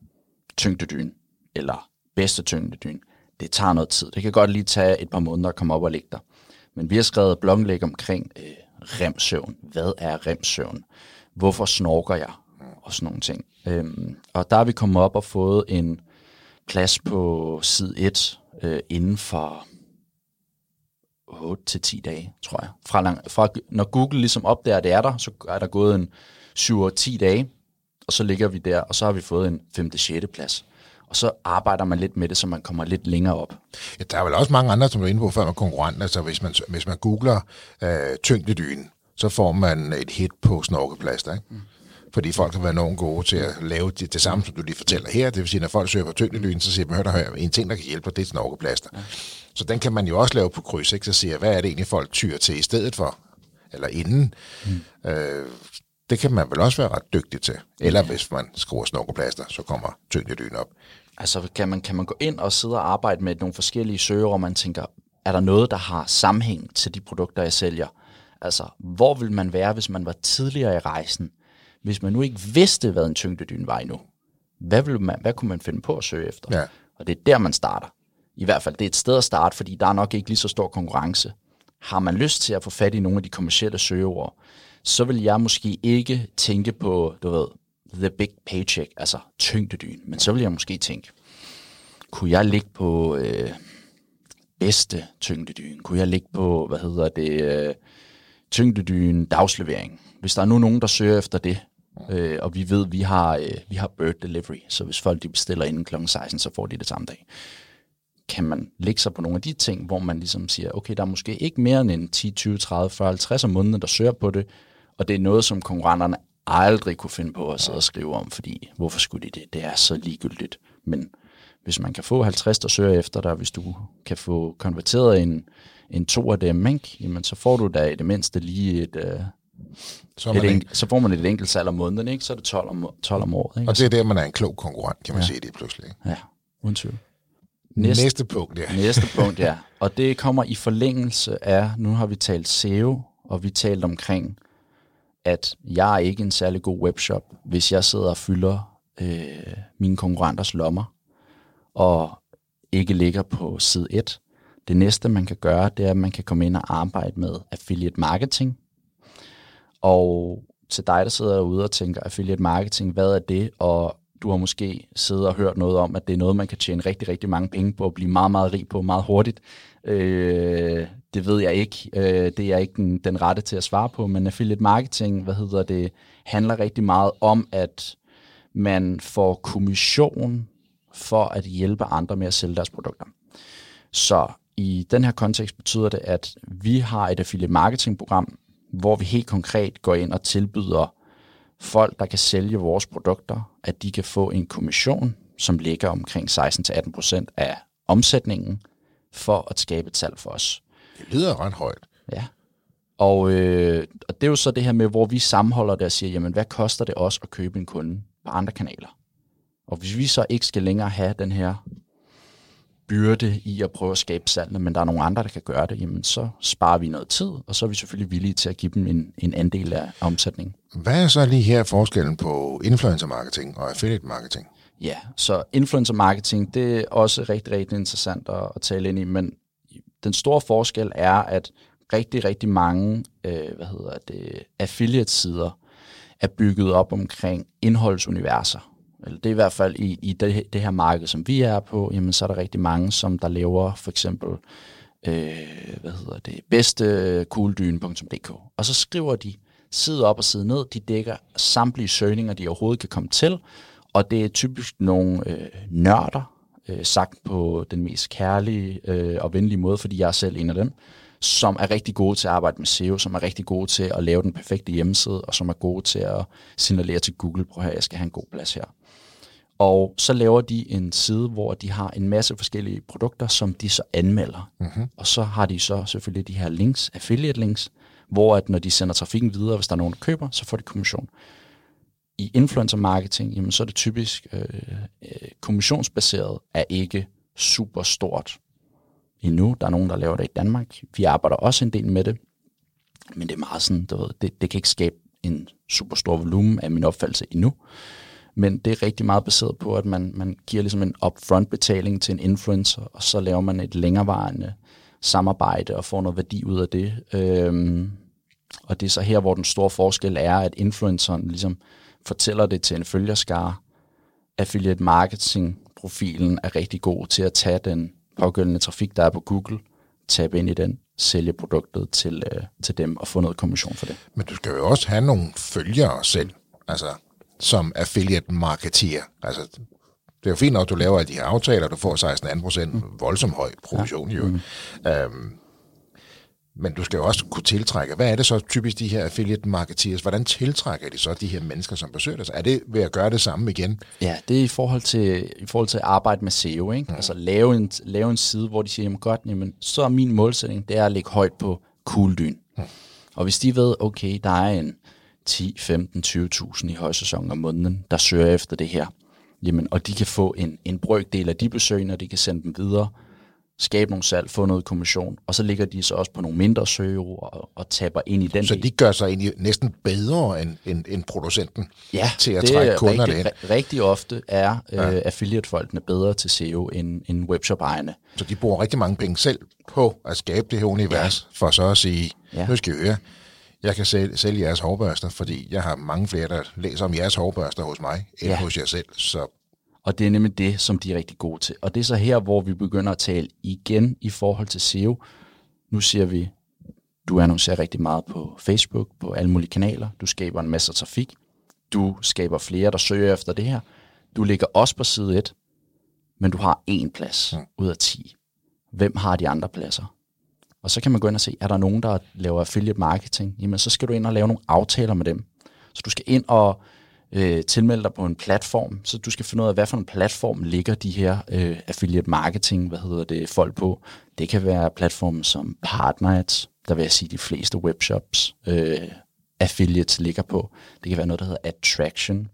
tyngdedyn, eller bedste tyngdedyn. Det tager noget tid. Det kan godt lige tage et par måneder at komme op og ligge der. Men vi har skrevet blogindlæg omkring øh, remsøvn. Hvad er remsøvn? Hvorfor snorker jeg? Og sådan nogle ting. Øhm, og der er vi kommet op og fået en plads på side 1 øh, inden for 8 til 10 dage, tror jeg. Fra, lang, fra når Google ligesom opdager, at det er der, så er der gået en 7-10 dage, og så ligger vi der, og så har vi fået en 5. 6. plads. Og så arbejder man lidt med det, så man kommer lidt længere op. Ja, der er vel også mange andre, som du er inde på, før man konkurrenter. Altså hvis man, hvis man googler øh, tyngdedynen, så får man et hit på snorkeplaster, ikke? Mm fordi folk har været nogen gode til at lave det, det samme, som du lige fortæller her. Det vil sige, når folk søger på tyngdelyn, så siger man, hør der, hør, en ting, der kan hjælpe, det er snorkeplaster. Ja. Så den kan man jo også lave på kryds, ikke? så siger hvad er det egentlig, folk tyr til i stedet for, eller inden. Mm. Øh, det kan man vel også være ret dygtig til. Eller hvis man skriver snorkeplaster, så kommer tyngdelyn op. Altså kan man, kan man gå ind og sidde og arbejde med nogle forskellige søger, og man tænker, er der noget, der har sammenhæng til de produkter, jeg sælger? Altså, hvor vil man være, hvis man var tidligere i rejsen? Hvis man nu ikke vidste, hvad en tyngdedyn var endnu, hvad, ville man, hvad kunne man finde på at søge efter? Ja. Og det er der, man starter. I hvert fald, det er et sted at starte, fordi der er nok ikke lige så stor konkurrence. Har man lyst til at få fat i nogle af de kommercielle søgeord, så vil jeg måske ikke tænke på, du ved, the big paycheck, altså tyngdedyn, men så vil jeg måske tænke, kunne jeg ligge på øh, bedste tyngdedyn? Kunne jeg ligge på, hvad hedder det, øh, tyngdedyn dagslevering? Hvis der er nu nogen, der søger efter det, Øh, og vi ved, vi har, øh, vi har bird delivery, så hvis folk de bestiller inden kl. 16, så får de det samme dag. Kan man lægge sig på nogle af de ting, hvor man ligesom siger, okay, der er måske ikke mere end en 10, 20, 30, 40, 50 om måneden, der søger på det, og det er noget, som konkurrenterne aldrig kunne finde på at sidde og skrive om, fordi hvorfor skulle de det? Det er så ligegyldigt. Men hvis man kan få 50, der søger efter dig, hvis du kan få konverteret en, en to af dem, ikke? Jamen, så får du da i det mindste lige et, øh, Så, Et enk- så får man et enkelt salg om måneden, ikke? så er det 12 om, 12 om året. Ikke? og det er der, man er en klog konkurrent, kan man Ja. sige det pludselig. Ikke? Ja, uden tvivl. Næste, Næste punkt, ja. Næste punkt, ja. Og det kommer i forlængelse af, nu har vi talt SEO, og vi talt omkring, at jeg er ikke en særlig god webshop, hvis jeg sidder og fylder øh, mine konkurrenters lommer, og ikke ligger på side 1. Det næste, man kan gøre, det er, at man kan komme ind og arbejde med affiliate marketing. Og til dig, der sidder derude og tænker, affiliate marketing, hvad er det? Og du har måske siddet og hørt noget om, at det er noget, man kan tjene rigtig, rigtig mange penge på og blive meget, meget rig på meget hurtigt. Øh, det ved jeg ikke. Øh, det er jeg ikke den, den rette til at svare på, men affiliate marketing, hvad hedder det, handler rigtig meget om, at man får kommission for at hjælpe andre med at sælge deres produkter. Så i den her kontekst betyder det, at vi har et affiliate marketing program, hvor vi helt konkret går ind og tilbyder folk, der kan sælge vores produkter, at de kan få en kommission, som ligger omkring 16-18% af omsætningen, for at skabe et salg for os. Det lyder ret højt. Ja. Og, øh, og det er jo så det her med, hvor vi sammenholder det og siger, jamen hvad koster det os at købe en kunde på andre kanaler? Og hvis vi så ikke skal længere have den her byrde i at prøve at skabe salgene, men der er nogle andre, der kan gøre det, jamen så sparer vi noget tid, og så er vi selvfølgelig villige til at give dem en, en andel af omsætningen. Hvad er så lige her forskellen på influencer marketing og affiliate marketing? Ja, så influencer marketing, det er også rigtig, rigtig interessant at, at tale ind i, men den store forskel er, at rigtig, rigtig mange øh, hvad hedder det, affiliate-sider er bygget op omkring indholdsuniverser. Eller det er i hvert fald i, i det, det her marked, som vi er på, jamen så er der rigtig mange, som der laver for eksempel øh, hvad hedder det, bedstekugldyne.dk. Og så skriver de side op og side ned, de dækker samtlige søgninger, de overhovedet kan komme til, og det er typisk nogle øh, nørder, øh, sagt på den mest kærlige øh, og venlige måde, fordi jeg er selv en af dem, som er rigtig gode til at arbejde med SEO, som er rigtig gode til at lave den perfekte hjemmeside, og som er gode til at signalere til Google, prøv her, jeg skal have en god plads her. Og så laver de en side, hvor de har en masse forskellige produkter, som de så anmelder. Mm-hmm. Og så har de så selvfølgelig de her links, affiliate links, hvor at når de sender trafikken videre, hvis der er nogen, der køber, så får de kommission. I influencer marketing, jamen så er det typisk øh, øh, kommissionsbaseret, er ikke super stort endnu. Der er nogen, der laver det i Danmark. Vi arbejder også en del med det, men det er meget sådan, du ved, det, det kan ikke skabe en super stor volumen af min opfattelse endnu. Men det er rigtig meget baseret på, at man, man giver ligesom en upfront betaling til en influencer, og så laver man et længerevarende samarbejde og får noget værdi ud af det. Øhm, og det er så her, hvor den store forskel er, at influenceren ligesom fortæller det til en følgerskare. Affiliate marketing profilen er rigtig god til at tage den pågældende trafik, der er på Google, tabe ind i den, sælge produktet til, øh, til dem og få noget kommission for det. Men du skal jo også have nogle følgere selv, altså som affiliate marketeer. Altså, det er jo fint nok, at du laver alle de her aftaler, du får 16-18 procent mm. voldsomt høj provision ja. jo. Mm. Øhm, men du skal jo også kunne tiltrække. Hvad er det så typisk de her affiliate marketeers? Hvordan tiltrækker de så de her mennesker, som besøger dig? Er det ved at gøre det samme igen? Ja, det er i forhold til, i forhold til at arbejde med SEO. Ikke? Mm. Altså lave en, lave en side, hvor de siger, jamen godt, jamen, så er min målsætning, det er at lægge højt på kugledyn. Mm. Og hvis de ved, okay, der er en 10, 15, 20.000 i højsæsonen om måneden, der søger efter det her, jamen, og de kan få en, en brøkdel af de besøgende, og de kan sende dem videre, skabe nogle salg, få noget kommission, og så ligger de så også på nogle mindre søgeord og, og taber ind i den Så del. de gør sig egentlig næsten bedre end, end, end producenten ja, til at det trække er kunderne rigtig, ind. ri- rigtig ofte er øh, affiliate-folkene bedre til SEO end, end webshop-ejerne. Så de bruger rigtig mange penge selv på at skabe det her univers, ja. for så at sige, Ja. ja. nu skal I høre, jeg kan sælge, sælge jeres hårbørster, fordi jeg har mange flere, der læser om jeres hårbørster hos mig, end Ja. hos jer selv. Så Og det er nemlig det, som de er rigtig gode til. Og det er så her, hvor vi begynder at tale igen i forhold til SEO. Nu siger vi, du annoncerer rigtig meget på Facebook, på alle mulige kanaler. Du skaber en masse trafik. Du skaber flere, der søger efter det her. Du ligger også på side 1, men du har én plads Mm. ud af 10. Hvem har de andre pladser? Og så kan man gå ind og se, er der nogen, der laver affiliate marketing? Jamen, så skal du ind og lave nogle aftaler med dem. Så du skal ind og øh, tilmelde dig på en platform, så du skal finde ud af, hvad for en platform ligger de her øh, affiliate marketing, hvad hedder det, folk på. Det kan være platformen som Partnerads, der vil jeg sige, de fleste webshops øh, affiliates ligger på. Det kan være noget, der hedder attraction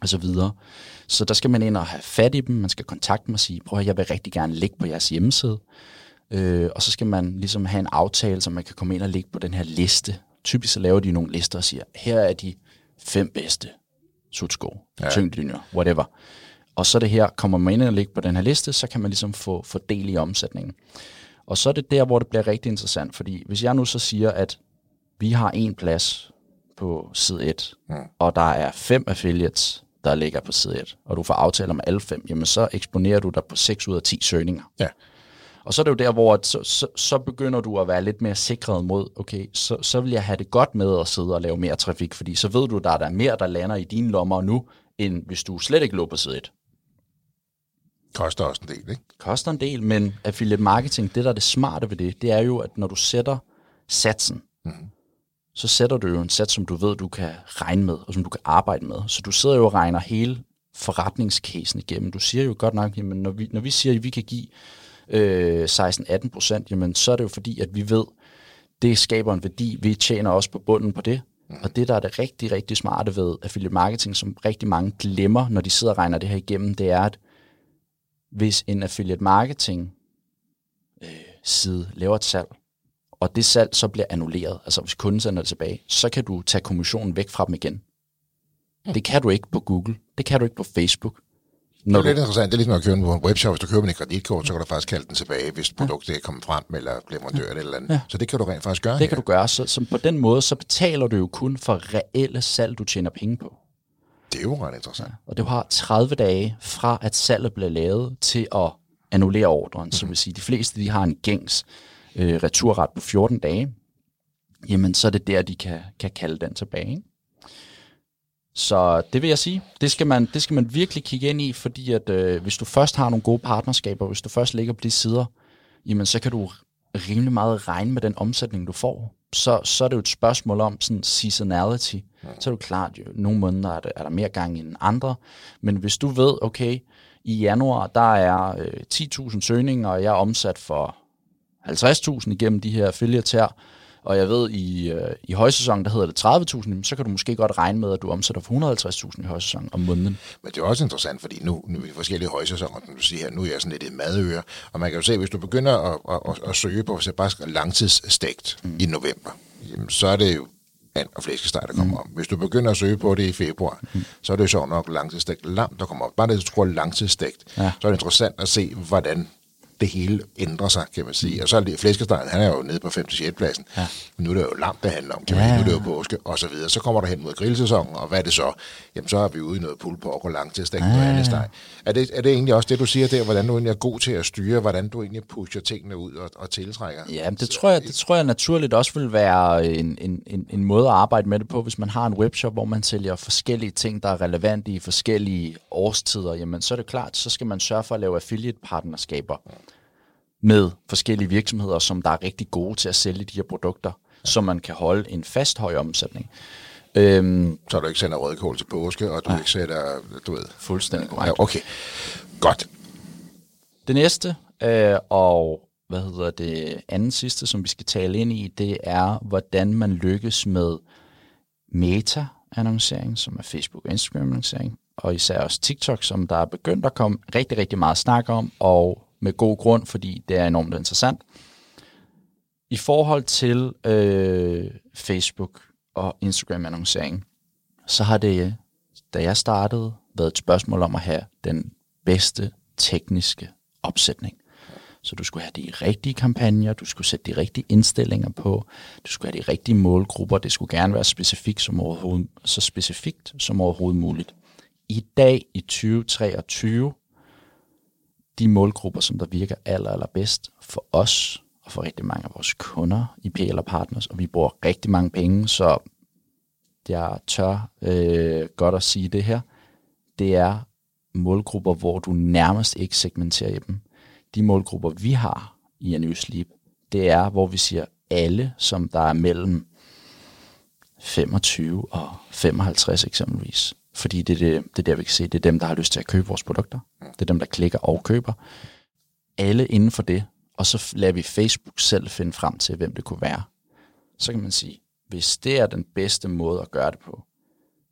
og så videre. Så der skal man ind og have fat i dem, man skal kontakte dem og sige, prøv at jeg vil rigtig gerne ligge på jeres hjemmeside. Øh, og så skal man ligesom have en aftale, så man kan komme ind og ligge på den her liste. Typisk så laver de nogle lister og siger, her er de fem bedste sutsko, ja. tyngdedyner, whatever. Og så det her, kommer man ind og ligge på den her liste, så kan man ligesom få, få del i omsætningen. Og så er det der, hvor det bliver rigtig interessant, fordi hvis jeg nu så siger, at vi har en plads på side 1, mm. og der er fem affiliates, der ligger på side 1, og du får aftaler med alle fem, jamen så eksponerer du dig på 6 ud af 10 søgninger. Ja. Og så er det jo der, hvor så, så, så begynder du at være lidt mere sikret mod, okay, så, så vil jeg have det godt med at sidde og lave mere trafik, fordi så ved du, der er mere, der lander i dine lommer nu, end hvis du slet ikke lå på side 1. Koster også en del, ikke? Koster en del, men affiliate marketing, det der er det smarte ved det, det er jo, at når du sætter satsen, mm-hmm. så sætter du jo en sats, som du ved, du kan regne med, og som du kan arbejde med. Så du sidder jo og regner hele forretningscasen igennem. Du siger jo godt nok, jamen når vi, når vi siger, at vi kan give øh, 16-18 procent, jamen så er det jo fordi, at vi ved, det skaber en værdi, vi tjener også på bunden på det. Mm. Og det, der er det rigtig, rigtig smarte ved affiliate marketing, som rigtig mange glemmer, når de sidder og regner det her igennem, det er, at hvis en affiliate marketing øh, side laver et salg, og det salg så bliver annulleret, altså hvis kunden sender det tilbage, så kan du tage kommissionen væk fra dem igen. Mm. Det kan du ikke på Google, det kan du ikke på Facebook. Når det er lidt interessant. Det er ligesom at købe på en webshop. Hvis du køber en kreditkort, så kan du faktisk kalde den tilbage, hvis produktet er kommet frem, eller leverandør ja. eller andet. Ja. Så det kan du rent faktisk gøre. Det her. kan du gøre. Så, så på den måde, så betaler du jo kun for reelle salg, du tjener penge på. Det er jo ret interessant. Ja. Og du har 30 dage fra, at salget bliver lavet, til at annullere ordren. Mm-hmm. Så vil sige, de fleste de har en gængs øh, returret på 14 dage. Jamen, så er det der, de kan, kan kalde den tilbage. Ikke? Så det vil jeg sige, det skal man, det skal man virkelig kigge ind i, fordi at øh, hvis du først har nogle gode partnerskaber, hvis du først ligger på de sider, jamen så kan du rimelig meget regne med den omsætning, du får. Så, så er det jo et spørgsmål om sådan seasonality. Ja. Så er det klart, jo, nogle måneder er der, er der mere gang end andre. Men hvis du ved, okay, i januar, der er øh, 10.000 søgninger, og jeg er omsat for 50.000 igennem de her affiliates her, og jeg ved, i, øh, i højsæsonen, der hedder det 30.000, så kan du måske godt regne med, at du omsætter for 150.000 i højsæsonen om måneden. Men det er også interessant, fordi nu, nu er vi forskellige højsæsoner, som du siger her, nu er jeg sådan lidt et madøre, og man kan jo se, hvis du begynder at, at, at, at søge på, bare langtidsstegt mm. i november, jamen, så er det jo and og flæskesteg, der kommer mm. op. Hvis du begynder at søge på det i februar, mm. så er det jo så nok langtidsstegt lam, der kommer op. Bare det, du tror langtidsstegt, ja. så er det interessant at se, hvordan det hele ændrer sig, kan man sige. Og så er det flæskestegen, han er jo nede på 5. 6. pladsen. Ja. Men nu er det jo lam, det handler om, kan ja. man, nu er det jo påske, og så videre. Så kommer der hen mod grillsæsonen, og hvad er det så? Jamen, så er vi ude i noget pullpork og langt til stegt ja. og steg. Er det, er det egentlig også det, du siger der, hvordan du egentlig er god til at styre, hvordan du egentlig pusher tingene ud og, og tiltrækker? Ja, det tror, jeg, det tror jeg naturligt også vil være en, en, en, en måde at arbejde med det på, hvis man har en webshop, hvor man sælger forskellige ting, der er relevante i forskellige årstider, jamen så er det klart, så skal man sørge for at lave affiliate-partnerskaber. Ja med forskellige virksomheder, som der er rigtig gode til at sælge de her produkter, ja. så man kan holde en fast høj omsætning. Øhm, så du ikke sender rødkål til påske, og du ja. ikke sætter, du ved... Fuldstændig korrekt. Ja, okay, godt. Det næste, øh, og hvad hedder det anden sidste, som vi skal tale ind i, det er, hvordan man lykkes med meta-annoncering, som er Facebook og Instagram-annoncering, og især også TikTok, som der er begyndt at komme rigtig, rigtig meget snak om, og med god grund, fordi det er enormt interessant. I forhold til øh, Facebook og Instagram-annoncering, så har det, da jeg startede, været et spørgsmål om at have den bedste tekniske opsætning. Så du skulle have de rigtige kampagner, du skulle sætte de rigtige indstillinger på, du skulle have de rigtige målgrupper, det skulle gerne være specifikt som overhovedet, så specifikt som overhovedet muligt. I dag i 2023 de målgrupper, som der virker aller, aller bedst for os og for rigtig mange af vores kunder i PL og Partners, og vi bruger rigtig mange penge, så jeg tør øh, godt at sige det her, det er målgrupper, hvor du nærmest ikke segmenterer i dem. De målgrupper, vi har i en Sleep, det er, hvor vi siger alle, som der er mellem 25 og 55 eksempelvis. Fordi det er, det, det er der, vi kan se, det er dem, der har lyst til at købe vores produkter. Det er dem, der klikker og køber. Alle inden for det, og så lader vi Facebook selv finde frem til, hvem det kunne være. Så kan man sige, hvis det er den bedste måde at gøre det på,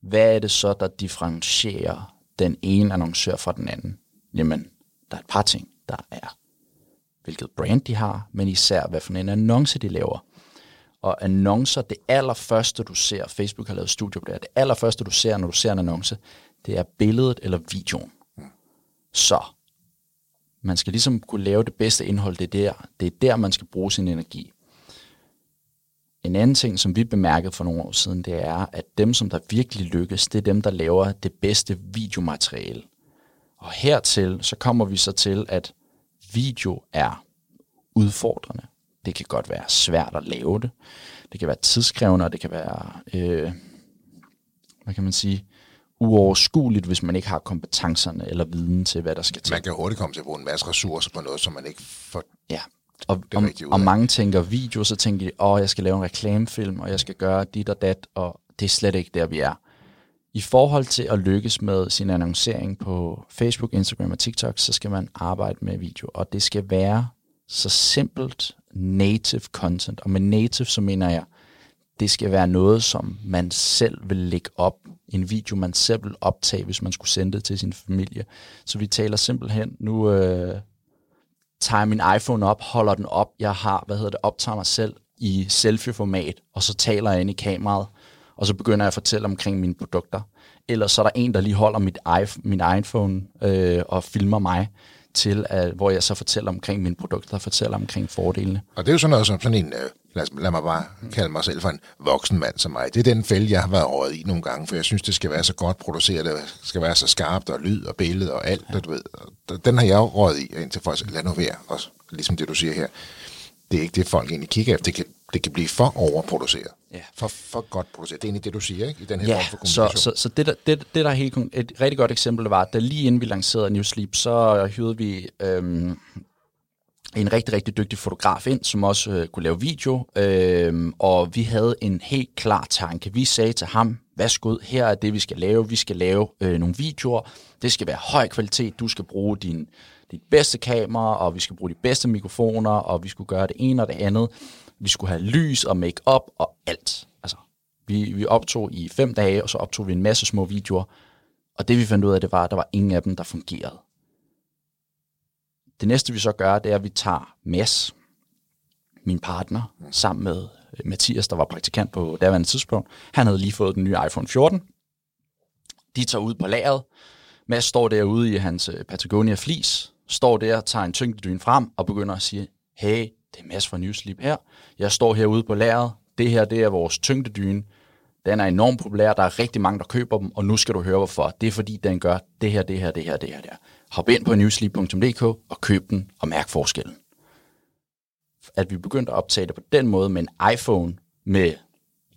hvad er det så, der differentierer den ene annoncør fra den anden? Jamen, der er et par ting. Der er, hvilket brand de har, men især, hvad for en annonce de laver. Og annoncer, det allerførste, du ser, Facebook har lavet studio på det, det allerførste, du ser, når du ser en annonce, det er billedet eller videoen. Så man skal ligesom kunne lave det bedste indhold, det er der, det er der man skal bruge sin energi. En anden ting, som vi bemærkede for nogle år siden, det er, at dem, som der virkelig lykkes, det er dem, der laver det bedste videomateriale. Og hertil, så kommer vi så til, at video er udfordrende. Det kan godt være svært at lave det. Det kan være tidskrævende, og det kan være, øh, hvad kan man sige, uoverskueligt, hvis man ikke har kompetencerne eller viden til, hvad der skal til. Man kan hurtigt komme til at bruge en masse ressourcer på noget, som man ikke får Ja, og, og, og mange tænker video, så tænker de, åh, oh, jeg skal lave en reklamefilm, og jeg skal gøre dit og dat, og det er slet ikke der, vi er. I forhold til at lykkes med sin annoncering på Facebook, Instagram og TikTok, så skal man arbejde med video, og det skal være så simpelt native content. Og med native, så mener jeg, det skal være noget, som man selv vil lægge op. En video, man selv vil optage, hvis man skulle sende det til sin familie. Så vi taler simpelthen, nu øh, tager jeg min iPhone op, holder den op, jeg har, hvad hedder det, optager mig selv i selfie-format, og så taler jeg ind i kameraet, og så begynder jeg at fortælle omkring mine produkter. Eller så er der en, der lige holder mit iPhone, min iPhone øh, og filmer mig til, at, hvor jeg så fortæller omkring mine produkter og fortæller omkring fordelene. Og det er jo sådan noget som sådan en, øh, lad, lad mig bare kalde mig selv for en voksen mand som mig. Det er den fælde, jeg har været rådet i nogle gange, for jeg synes, det skal være så godt produceret, det skal være så skarpt, og lyd og billede og alt, ja. du ved. Den har jeg jo rådet i, indtil folk lad nu være, og ligesom det du siger her. Det er ikke det, folk egentlig kigger efter. Det kan, det kan blive for overproduceret. Ja. For, for godt produceret. Det er egentlig det, du siger, ikke? I den her ja, form for. Så, så, så det, der, det, det, der er helt, et rigtig godt eksempel var, at da lige inden vi lancerede New Sleep, så hyrede vi øhm, en rigtig, rigtig dygtig fotograf ind, som også øh, kunne lave video, øh, og vi havde en helt klar tanke. Vi sagde til ham, værsgo, her er det, vi skal lave. Vi skal lave øh, nogle videoer. Det skal være høj kvalitet. Du skal bruge din, dit bedste kamera, og vi skal bruge de bedste mikrofoner, og vi skulle gøre det ene og det andet. Vi skulle have lys og make-up og alt. Altså, vi, vi optog i fem dage, og så optog vi en masse små videoer. Og det vi fandt ud af, det var, at der var ingen af dem, der fungerede. Det næste vi så gør, det er, at vi tager Mads, min partner, sammen med øh, Mathias, der var praktikant på daværende tidspunkt. Han havde lige fået den nye iPhone 14. De tager ud på lageret. Mads står derude i hans øh, Patagonia Fleece, står der, tager en tyngdedyne frem og begynder at sige, hey, det er Mads fra Newsleep her. Jeg står herude på lageret. Det her, det er vores tyngdedyne. Den er enormt populær. Der er rigtig mange, der køber dem, og nu skal du høre, hvorfor. Det er fordi, den gør det her, det her, det her, det her, det her. Hop ind på newsleep.dk og køb den og mærk forskellen. At vi begyndte at optage det på den måde med en iPhone, med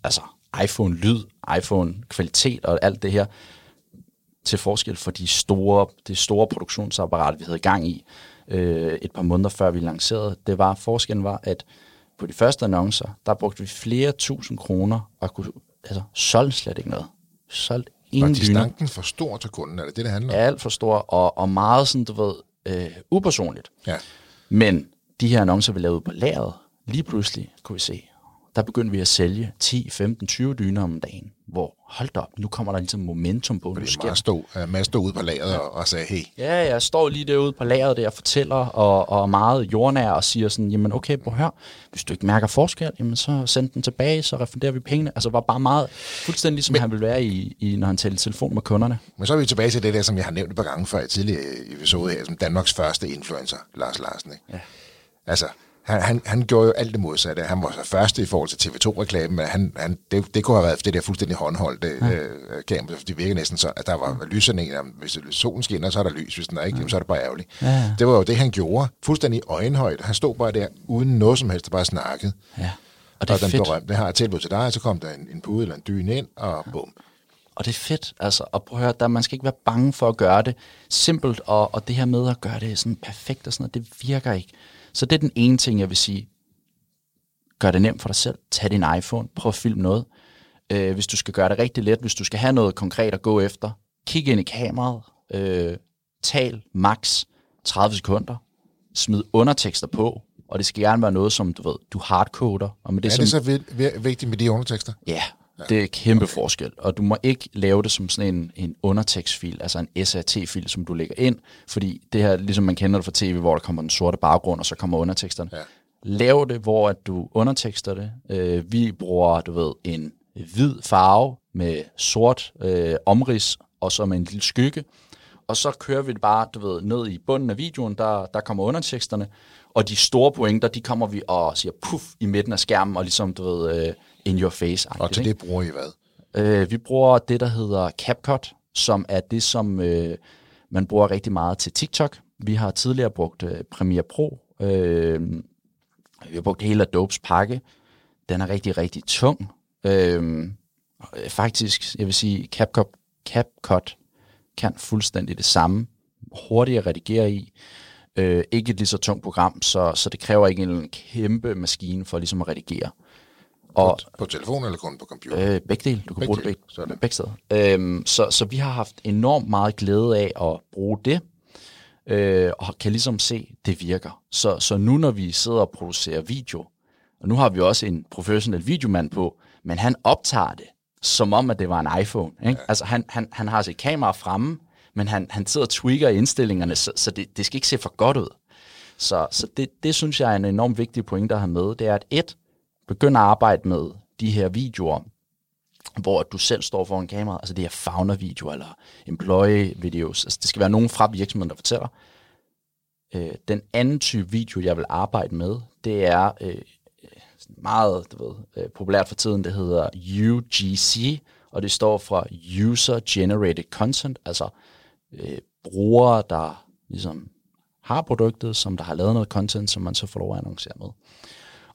altså iPhone-lyd, iPhone-kvalitet og alt det her, til forskel for de store, det store produktionsapparat, vi havde gang i øh, et par måneder før vi lancerede, det var, forskellen var, at på de første annoncer, der brugte vi flere tusind kroner og kunne, altså, solgte slet ikke noget. Solgte ingen Var distanken for stor til kunden? Er det det, det handler om? Alt for stor, og, og meget sådan, du ved, øh, upersonligt. Ja. Men de her annoncer, vi lavede på lageret, lige pludselig kunne vi se, der begyndte vi at sælge 10, 15, 20 dyner om dagen, hvor hold da op, nu kommer der ligesom momentum på. Fordi nu skal... stod, uh, stod ude på lageret og, og sagde, hey. Ja, jeg står lige derude på lageret der og fortæller, og, og meget jordnær og siger sådan, jamen okay, prøv hør, hvis du ikke mærker forskel, jamen så send den tilbage, så refunderer vi pengene. Altså var bare meget, fuldstændig ligesom men, han ville være i, i, når han talte telefon med kunderne. Men så er vi tilbage til det der, som jeg har nævnt et par gange før i tidligere episode her, som Danmarks første influencer, Lars Larsen. Ikke? Ja. Altså, han, han, han gjorde jo alt det modsatte. Han var så første i forhold til TV2-reklamen, men han, han, det, det kunne have været det der fuldstændig håndholdte ja. øh, kamera, for det virkede næsten så, at der var lyserne, hvis solen skinner, så er der lys, hvis den er ikke, ja. så er det bare ærgerligt. Ja. Det var jo det, han gjorde, fuldstændig øjenhøjt. Han stod bare der, uden noget som helst, bare snakkede. Ja. Og det er og den fedt. berømte, har jeg tilbud til dig, så kom der en, en pude eller en dyne ind, og bum. Og det er fedt, altså, og prøv at høre, der, man skal ikke være bange for at gøre det simpelt, og, og det her med at gøre det sådan perfekt og sådan noget, det virker ikke. Så det er den ene ting, jeg vil sige. Gør det nemt for dig selv. Tag din iPhone. Prøv at filme noget. Øh, hvis du skal gøre det rigtig let, hvis du skal have noget konkret at gå efter, kig ind i kameraet. Øh, tal max 30 sekunder. Smid undertekster på. og det skal gerne være noget, som du ved, du hardcoder. Og med det, er som, det så vi- vi- vigtigt med de undertekster? Ja, det er kæmpe okay. forskel. Og du må ikke lave det som sådan en, en undertekstfil, altså en SAT-fil, som du lægger ind, fordi det her, ligesom man kender det fra tv, hvor der kommer den sorte baggrund, og så kommer underteksterne. Ja. Lav det, hvor at du undertekster det. Øh, vi bruger, du ved, en hvid farve med sort øh, omrids, og så med en lille skygge. Og så kører vi det bare, du ved, ned i bunden af videoen, der, der kommer underteksterne, og de store pointer, de kommer vi og siger puff i midten af skærmen, og ligesom, du ved, øh, in your face. Og til det bruger I hvad? Øh, vi bruger det, der hedder CapCut, som er det, som øh, man bruger rigtig meget til TikTok. Vi har tidligere brugt øh, Premiere Pro. Øh, vi har brugt hele Adobes pakke. Den er rigtig, rigtig tung. Øh, faktisk, jeg vil sige, CapCut, CapCut kan fuldstændig det samme. Hurtigt at redigere i. Øh, ikke et lige så tungt program, så, så det kræver ikke en kæmpe maskine for ligesom at redigere. Og, På, på telefon eller kun på computer? Øh, begge dele. Du kan Begge bruge det begge, Sådan. begge steder. Øhm, så, så vi har haft enormt meget glæde af at bruge det, øh, og kan ligesom se, det virker. Så, så nu når vi sidder og producerer video, og nu har vi også en professionel videomand på, men han optager det, som om at det var en iPhone. Ikke? Ja. Altså han, han, han har sit kamera fremme, men han, han sidder og tweaker indstillingerne, så, så det, det skal ikke se for godt ud. Så, så det, det synes jeg er en enormt vigtig point at have med, det er at et, begynder at arbejde med de her videoer, hvor du selv står foran kamera, altså det her founder-videoer eller employee-videos. Altså det skal være nogen fra virksomheden, der fortæller. Øh, den anden type video, jeg vil arbejde med, det er øh, meget du ved, øh, populært for tiden, det hedder UGC, og det står for User Generated Content, altså øh, brugere, der ligesom har produktet, som der har lavet noget content, som man så får lov at annoncere med.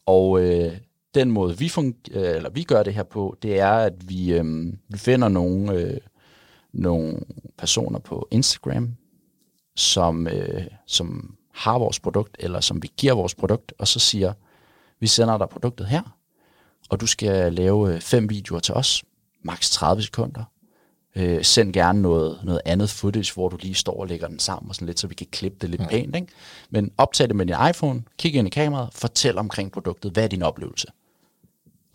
Og øh, den måde, vi, fun- øh, eller vi gør det her på, det er, at vi, øh, vi finder nogle, øh, nogle personer på Instagram, som, øh, som har vores produkt, eller som vi giver vores produkt, og så siger, vi sender dig produktet her, og du skal lave øh, fem videoer til os, maks 30 sekunder. Øh, send gerne noget, noget andet footage, hvor du lige står og lægger den sammen, og sådan lidt, så vi kan klippe det lidt ja. pænt. Ikke? Men optag det med din iPhone, kig ind i kameraet, fortæl omkring produktet, hvad er din oplevelse?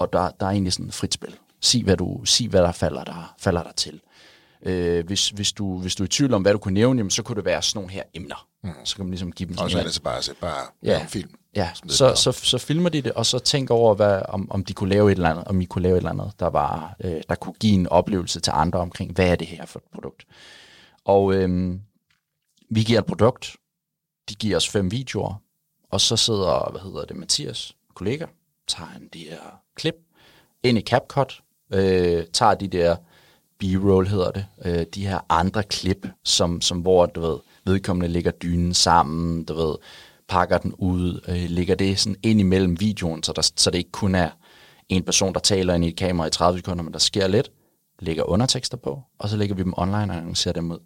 Og der, der er egentlig sådan et frit spil. Sig, hvad, du, sig, hvad der falder der, falder der til. Øh, hvis, hvis, du, hvis du er i tvivl om, hvad du kunne nævne, jamen, så kunne det være sådan nogle her emner. Mm. Så kan man ligesom give dem Og så er det så bare, så bare Ja. film. Ja, så, op. så, så filmer de det, og så tænker over, hvad, om, om de kunne lave et eller andet, om I kunne lave et eller andet, der, var, øh, der kunne give en oplevelse til andre omkring, hvad er det her for et produkt. Og øhm, vi giver et produkt, de giver os fem videoer, og så sidder, hvad hedder det, Mathias, kollega, tager han de her klip ind i CapCut, øh, tager de der B-roll hedder det, øh, de her andre klip, som, som hvor, du ved, vedkommende lægger dynen sammen, du ved, pakker den ud, øh, lægger det sådan ind imellem videoen, så, der, så det ikke kun er en person, der taler ind i et kamera i 30 sekunder, men der sker lidt, lægger undertekster på, og så lægger vi dem online og annoncerer dem ud.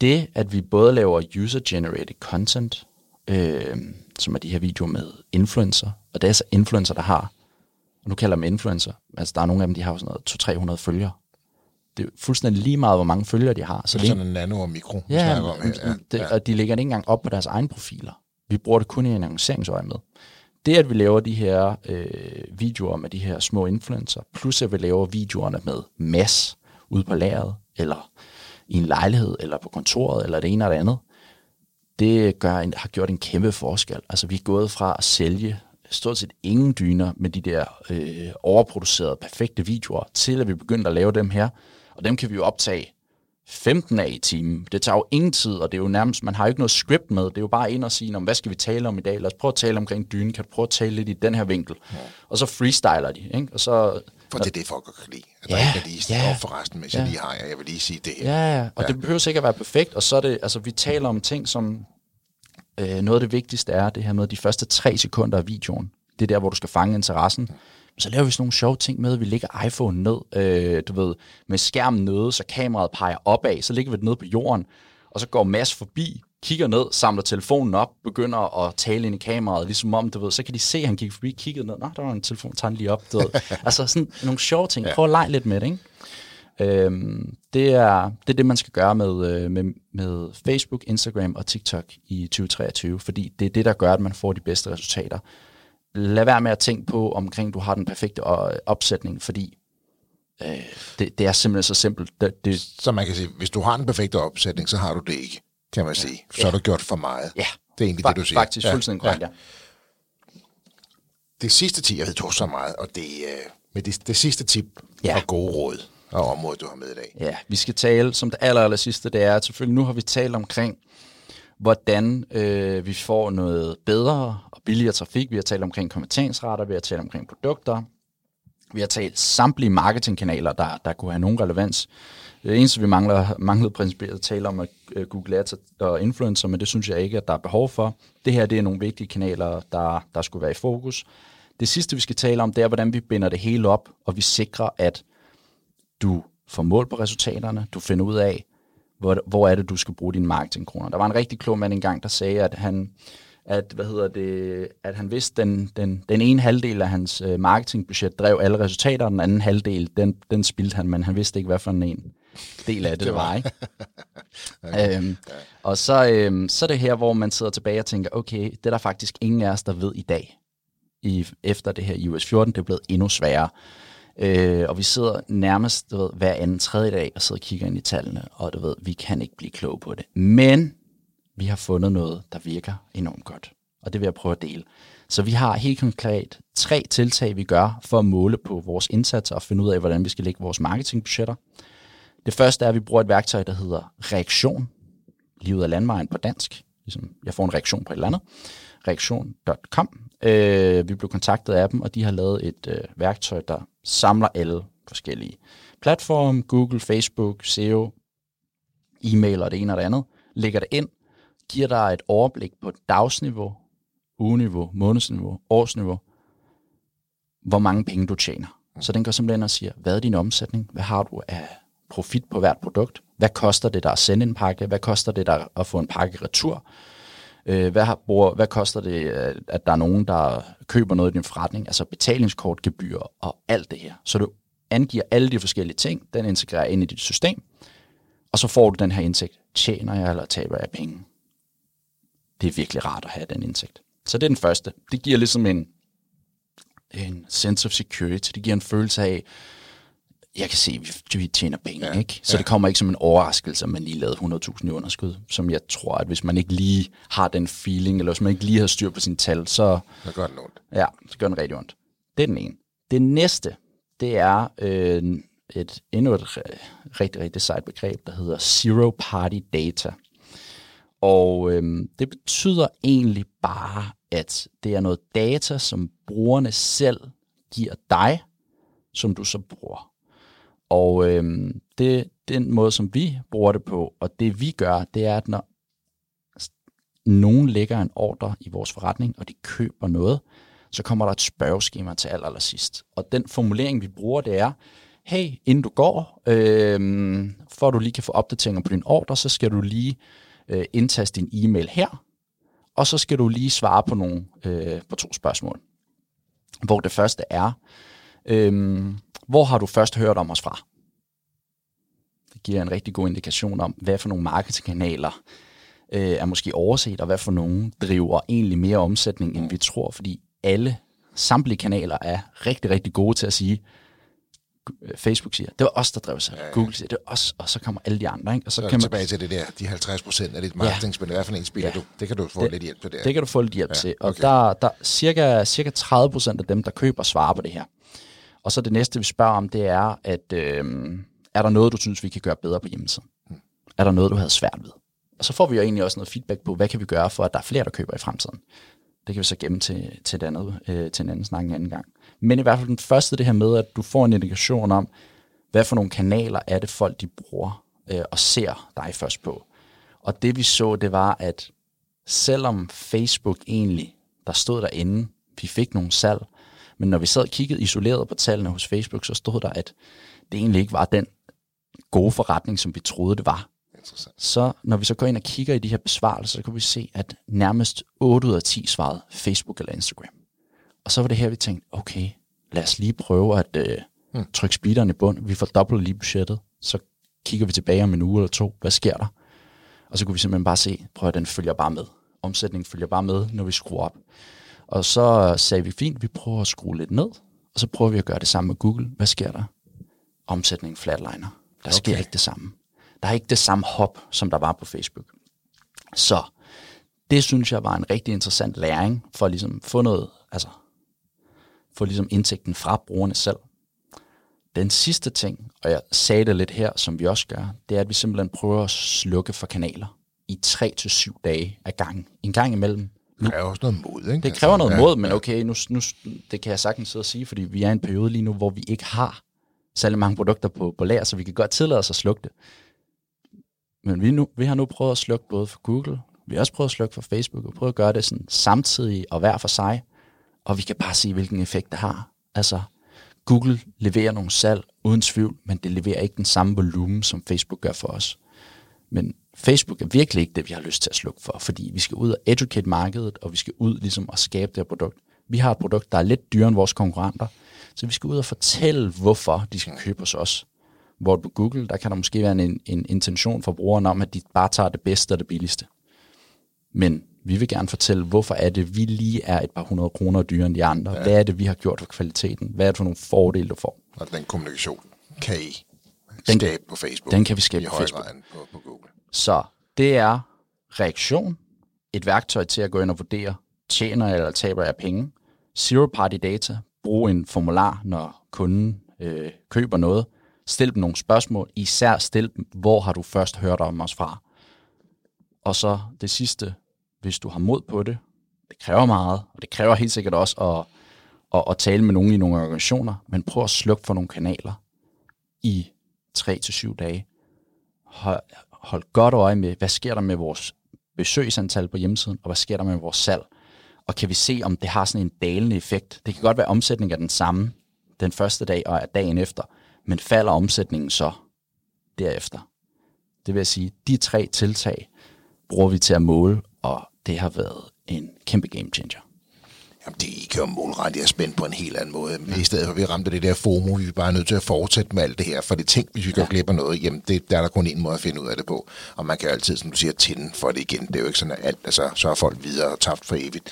Det, at vi både laver user-generated content, øh, som er de her videoer med influencer, og det er så influencer, der har, og nu kalder jeg dem influencer, altså der er nogle af dem, de har jo sådan noget 200-300 følgere. Det er fuldstændig lige meget, hvor mange følgere de har. Så det er sådan en nano og mikro, Ja, om. Ja. det, ja. og de lægger det ikke engang op på deres egne profiler. Vi bruger det kun i en annonceringsøje med. Det, at vi laver de her øh, videoer med de her små influencer, plus at vi laver videoerne med mass ude på lageret, eller i en lejlighed, eller på kontoret, eller det ene eller det andet, det gør en, har gjort en kæmpe forskel. Altså vi er gået fra at sælge stort set ingen dyner med de der øh, overproducerede, perfekte videoer, til at vi begyndte at lave dem her. Og dem kan vi jo optage 15 af i timen. Det tager jo ingen tid, og det er jo nærmest, man har jo ikke noget script med. Det er jo bare ind og sige, "Nå, hvad skal vi tale om i dag? Lad os prøve at tale omkring dynen. Kan du prøve at tale lidt i den her vinkel? Ja. Og så freestyler de, ikke? Og så, For det er det, folk godt kan lide. At der Ja, ikke er lige ja. forresten, hvis ja. jeg lige har jer. Jeg vil lige sige det her. Ja, ja, og ja. det behøver sikkert at være perfekt, og så er det, altså vi taler om ting som, øh, noget af det vigtigste er det her med de første tre sekunder af videoen. Det er der, hvor du skal fange interessen. Så laver vi sådan nogle sjove ting med, at vi lægger iPhone ned, øh, du ved, med skærmen nede, så kameraet peger opad, så ligger vi det nede på jorden, og så går Mads forbi, kigger ned, samler telefonen op, begynder at tale ind i kameraet, ligesom om, du ved, så kan de se, at han gik forbi, kiggede ned, nå, der var en telefon, tager lige op, du ved. altså sådan nogle sjove ting, prøv at lege lidt med det, ikke? Øhm, det, er, det er det, man skal gøre med, øh, med, med Facebook, Instagram og TikTok i 2023, fordi det er det, der gør, at man får de bedste resultater. Lad være med at tænke på, omkring du har den perfekte øh, opsætning, fordi øh, det, det er simpelthen så simpelt. Det, det, så man kan sige, hvis du har den perfekte opsætning, så har du det ikke, kan man sige. Så ja. har du gjort for meget. Ja. Det er egentlig Fa- det, du siger. Faktisk ja. fuldstændig ja. ja. Det sidste tip, jeg ved, du så meget, og det, øh, med det, det sidste tip ja. og gode råd og området, du har med i dag. Ja, vi skal tale, som det aller, aller sidste, det er, at selvfølgelig nu har vi talt omkring, hvordan øh, vi får noget bedre og billigere trafik. Vi har talt omkring konverteringsrater, vi har talt omkring produkter, vi har talt samtlige marketingkanaler, der, der kunne have nogen relevans. Det eneste, vi mangler, manglede principielt at tale om, at øh, Google Ads og influencer, men det synes jeg ikke, at der er behov for. Det her det er nogle vigtige kanaler, der, der skulle være i fokus. Det sidste, vi skal tale om, det er, hvordan vi binder det hele op, og vi sikrer, at du får mål på resultaterne, du finder ud af, hvor, hvor er det, du skal bruge dine marketingkroner. Der var en rigtig klog mand engang, der sagde, at han, at, hvad hedder det, at han vidste, den, den, den ene halvdel af hans øh, marketingbudget drev alle resultater, og den anden halvdel, den, den spildte han, men han vidste ikke, hvad for en del af det, det var. Ikke? okay. øhm, og så, øhm, så er det her, hvor man sidder tilbage og tænker, okay, det er der faktisk ingen af os, der ved i dag, i, efter det her iOS 14, det er blevet endnu sværere. Øh, og vi sidder nærmest du ved, hver anden tredje dag og sidder og kigger ind i tallene, og du ved, vi kan ikke blive kloge på det. Men vi har fundet noget, der virker enormt godt, og det vil jeg prøve at dele. Så vi har helt konkret tre tiltag, vi gør for at måle på vores indsatser og finde ud af, hvordan vi skal lægge vores marketingbudgetter. Det første er, at vi bruger et værktøj, der hedder reaktion. Livet af landvejen på dansk. Ligesom jeg får en reaktion på et eller andet. Reaktion.com. Øh, vi blev kontaktet af dem, og de har lavet et øh, værktøj, der samler alle forskellige platforme, Google, Facebook, SEO, e-mail og det ene og det andet, lægger det ind, giver dig et overblik på dagsniveau, ugeniveau, månedsniveau, årsniveau, hvor mange penge du tjener. Så den går simpelthen og siger, hvad er din omsætning? Hvad har du af profit på hvert produkt? Hvad koster det der at sende en pakke? Hvad koster det der at få en pakke retur? Øh, hvad, har, bruger, hvad koster det, øh, at der er nogen, der køber noget i din forretning? Altså betalingskortgebyr og alt det her. Så du angiver alle de forskellige ting, den integrerer ind i dit system, og så får du den her indsigt. Tjener jeg eller taber jeg penge? Det er virkelig rart at have den indsigt. Så det er den første. Det giver ligesom en, en sense of security. Det giver en følelse af, jeg kan se, at vi tjener penge, ja, ikke? Så ja. det kommer ikke som en overraskelse, at man lige lavede 100.000 i underskud, som jeg tror, at hvis man ikke lige har den feeling, eller hvis man ikke lige har styr på sine tal, så... Så gør den ondt. Ja, så gør den rigtig ondt. Det er den ene. Det næste, det er øh, et, endnu et rigtig, rigtig sejt begreb, der hedder Zero Party Data. Og øh, det betyder egentlig bare, at det er noget data, som brugerne selv giver dig, som du så bruger. Og øh, det den måde, som vi bruger det på, og det vi gør, det er, at når nogen lægger en ordre i vores forretning, og de køber noget, så kommer der et spørgeskema til aller, aller sidst. Og den formulering, vi bruger, det er, hey, inden du går, øh, for at du lige kan få opdateringer på din ordre, så skal du lige øh, indtaste din e-mail her, og så skal du lige svare på nogle øh, på to spørgsmål. Hvor det første er, øh, hvor har du først hørt om os fra? Det giver en rigtig god indikation om, hvad for nogle marketingkanaler øh, er måske overset, og hvad for nogle driver egentlig mere omsætning, end vi tror, fordi alle, samtlige kanaler er rigtig, rigtig gode til at sige, Facebook siger, det var os, der drev sig. Ja. Google siger, det var os, og så kommer alle de andre. Ikke? Og så, så kan man tilbage til det der, de 50 procent af dit marketingspil, ja. hvad for en spiller ja. du? Det kan du få det, lidt hjælp til der. Det kan du få lidt hjælp ja, til. Og okay. der, der cirka, cirka 30 procent af dem, der køber, svarer på det her. Og så det næste, vi spørger om, det er, at øh, er der noget, du synes, vi kan gøre bedre på hjemmesiden? Mm. Er der noget, du havde svært ved? Og så får vi jo egentlig også noget feedback på, hvad kan vi gøre for, at der er flere, der køber i fremtiden? Det kan vi så gemme til, til, andet, øh, til en anden snak en anden gang. Men i hvert fald den første, det her med, at du får en indikation om, hvad for nogle kanaler er det folk, de bruger øh, og ser dig først på. Og det vi så, det var, at selvom Facebook egentlig, der stod derinde, vi fik nogle salg, men når vi sad og kiggede isoleret på tallene hos Facebook, så stod der, at det egentlig ikke var den gode forretning, som vi troede, det var. Så når vi så går ind og kigger i de her besvarelser, så kan vi se, at nærmest 8 ud af 10 svarede Facebook eller Instagram. Og så var det her, vi tænkte, okay, lad os lige prøve at øh, hmm. trykke speederen i bund. Vi får dobbelt lige budgettet. Så kigger vi tilbage om en uge eller to. Hvad sker der? Og så kunne vi simpelthen bare se, prøv at den følger bare med. Omsætningen følger bare med, når vi skruer op. Og så sagde vi, fint, vi prøver at skrue lidt ned, og så prøver vi at gøre det samme med Google. Hvad sker der? Omsætningen flatliner. Der sker Okay. ikke det samme. Der er ikke det samme hop, som der var på Facebook. Så det synes jeg var en rigtig interessant læring, for at ligesom få noget, altså få ligesom indtægten fra brugerne selv. Den sidste ting, og jeg sagde det lidt her, som vi også gør, det er, at vi simpelthen prøver at slukke for kanaler i 3 til syv dage ad gangen. En gang imellem. Det kræver også noget mod, ikke? Det kræver noget mod, men okay, nu, nu, det kan jeg sagtens sidde og sige, fordi vi er i en periode lige nu, hvor vi ikke har særlig mange produkter på, på lager, så vi kan godt tillade os at slukke det. Men vi, nu, vi har nu prøvet at slukke både for Google, vi har også prøvet at slukke for Facebook, og prøvet at gøre det sådan samtidig og hver for sig, og vi kan bare se, hvilken effekt det har. Altså, Google leverer nogle salg uden tvivl, men det leverer ikke den samme volumen, som Facebook gør for os. Men Facebook er virkelig ikke det, vi har lyst til at slukke for, fordi vi skal ud og educate markedet, og vi skal ud ligesom og skabe det her produkt. Vi har et produkt, der er lidt dyrere end vores konkurrenter, så vi skal ud og fortælle, hvorfor de skal købe hos os. Hvor på Google, der kan der måske være en, en intention for brugeren om, at de bare tager det bedste og det billigste. Men vi vil gerne fortælle, hvorfor er det, vi lige er et par hundrede kroner dyrere end de andre. Ja. Hvad er det, vi har gjort for kvaliteten? Hvad er det for nogle fordele, du får? Og den kommunikation kan I Den- skabe på Facebook. den kan vi skabe på Facebook. på, på Google. Så det er reaktion, et værktøj til at gå ind og vurdere, tjener eller taber jeg penge. Zero party data, brug en formular, når kunden øh, køber noget. Stil dem nogle spørgsmål, især stil dem, hvor har du først hørt om os fra. Og så det sidste, hvis du har mod på det, det kræver meget, og det kræver helt sikkert også at, at, at tale med nogen i nogle organisationer, men prøv at slukke for nogle kanaler i 3-7 dage hold, godt øje med, hvad sker der med vores besøgsantal på hjemmesiden, og hvad sker der med vores salg. Og kan vi se, om det har sådan en dalende effekt. Det kan godt være, at omsætningen er den samme den første dag og dagen efter, men falder omsætningen så derefter. Det vil sige, de tre tiltag bruger vi til at måle, og det har været en kæmpe game changer. Jamen, det I kan jo målrette jer spændt på en helt anden måde. Ja. I stedet for, at vi ramte det der FOMO, vi er bare nødt til at fortsætte med alt det her. For det tænk, hvis vi går glip af noget, jamen det, der er der kun en måde at finde ud af det på. Og man kan jo altid, som du siger, tænde for det igen. Det er jo ikke sådan, at alt, altså, så er folk videre og tabt for evigt.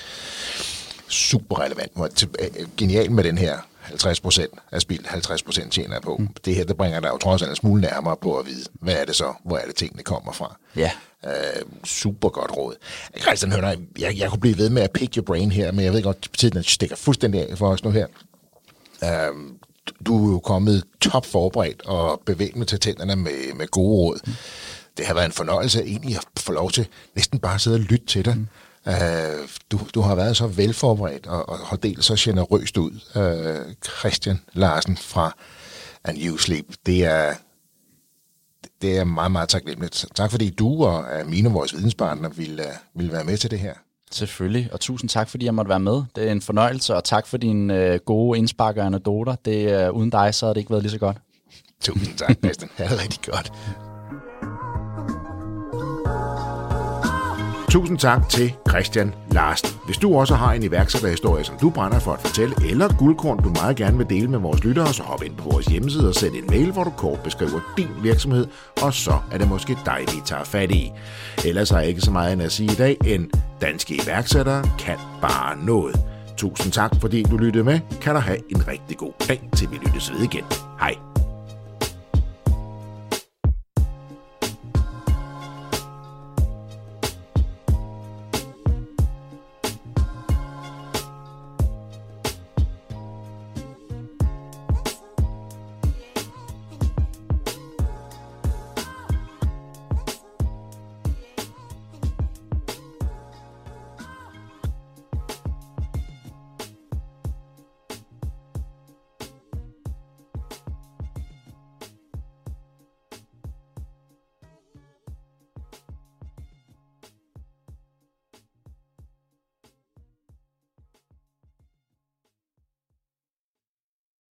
Super relevant. Tilbage- Genial med den her 50 procent af spil, 50 procent tjener jeg på. Mm. Det her, det bringer dig jo trods alt en smule nærmere på at vide, hvad er det så, hvor er det tingene kommer fra. Ja. Øh, super godt råd. Christian Hønner, jeg, jeg kunne blive ved med at pick your brain her, men jeg ved godt, tiden stikker fuldstændig af for os nu her. Øh, du er jo kommet top forberedt og bevægende til tænderne med, med gode råd. Mm. Det har været en fornøjelse egentlig at få lov til næsten bare at sidde og lytte til dig. Mm. Uh, du, du har været så velforberedt og, og har delt så generøst ud. Uh, Christian Larsen fra And You Sleep, det er, det er meget, meget taknemmeligt. Tak fordi du og uh, mine og vores videnspartnere ville, uh, ville være med til det her. Selvfølgelig, og tusind tak, fordi jeg måtte være med. Det er en fornøjelse, og tak for dine øh, gode indspark og anekdoter. Det, øh, uden dig, så havde det ikke været lige så godt. Tusind tak, Christian. Ha' det rigtig godt. Tusind tak til Christian Larsen. Hvis du også har en iværksætterhistorie, som du brænder for at fortælle, eller guldkorn, du meget gerne vil dele med vores lyttere, så hop ind på vores hjemmeside og send en mail, hvor du kort beskriver din virksomhed, og så er det måske dig, vi tager fat i. Ellers har jeg ikke så meget end at sige i dag, end danske iværksættere kan bare noget. Tusind tak, fordi du lyttede med. Kan du have en rigtig god dag, til vi lyttes ved igen. Hej.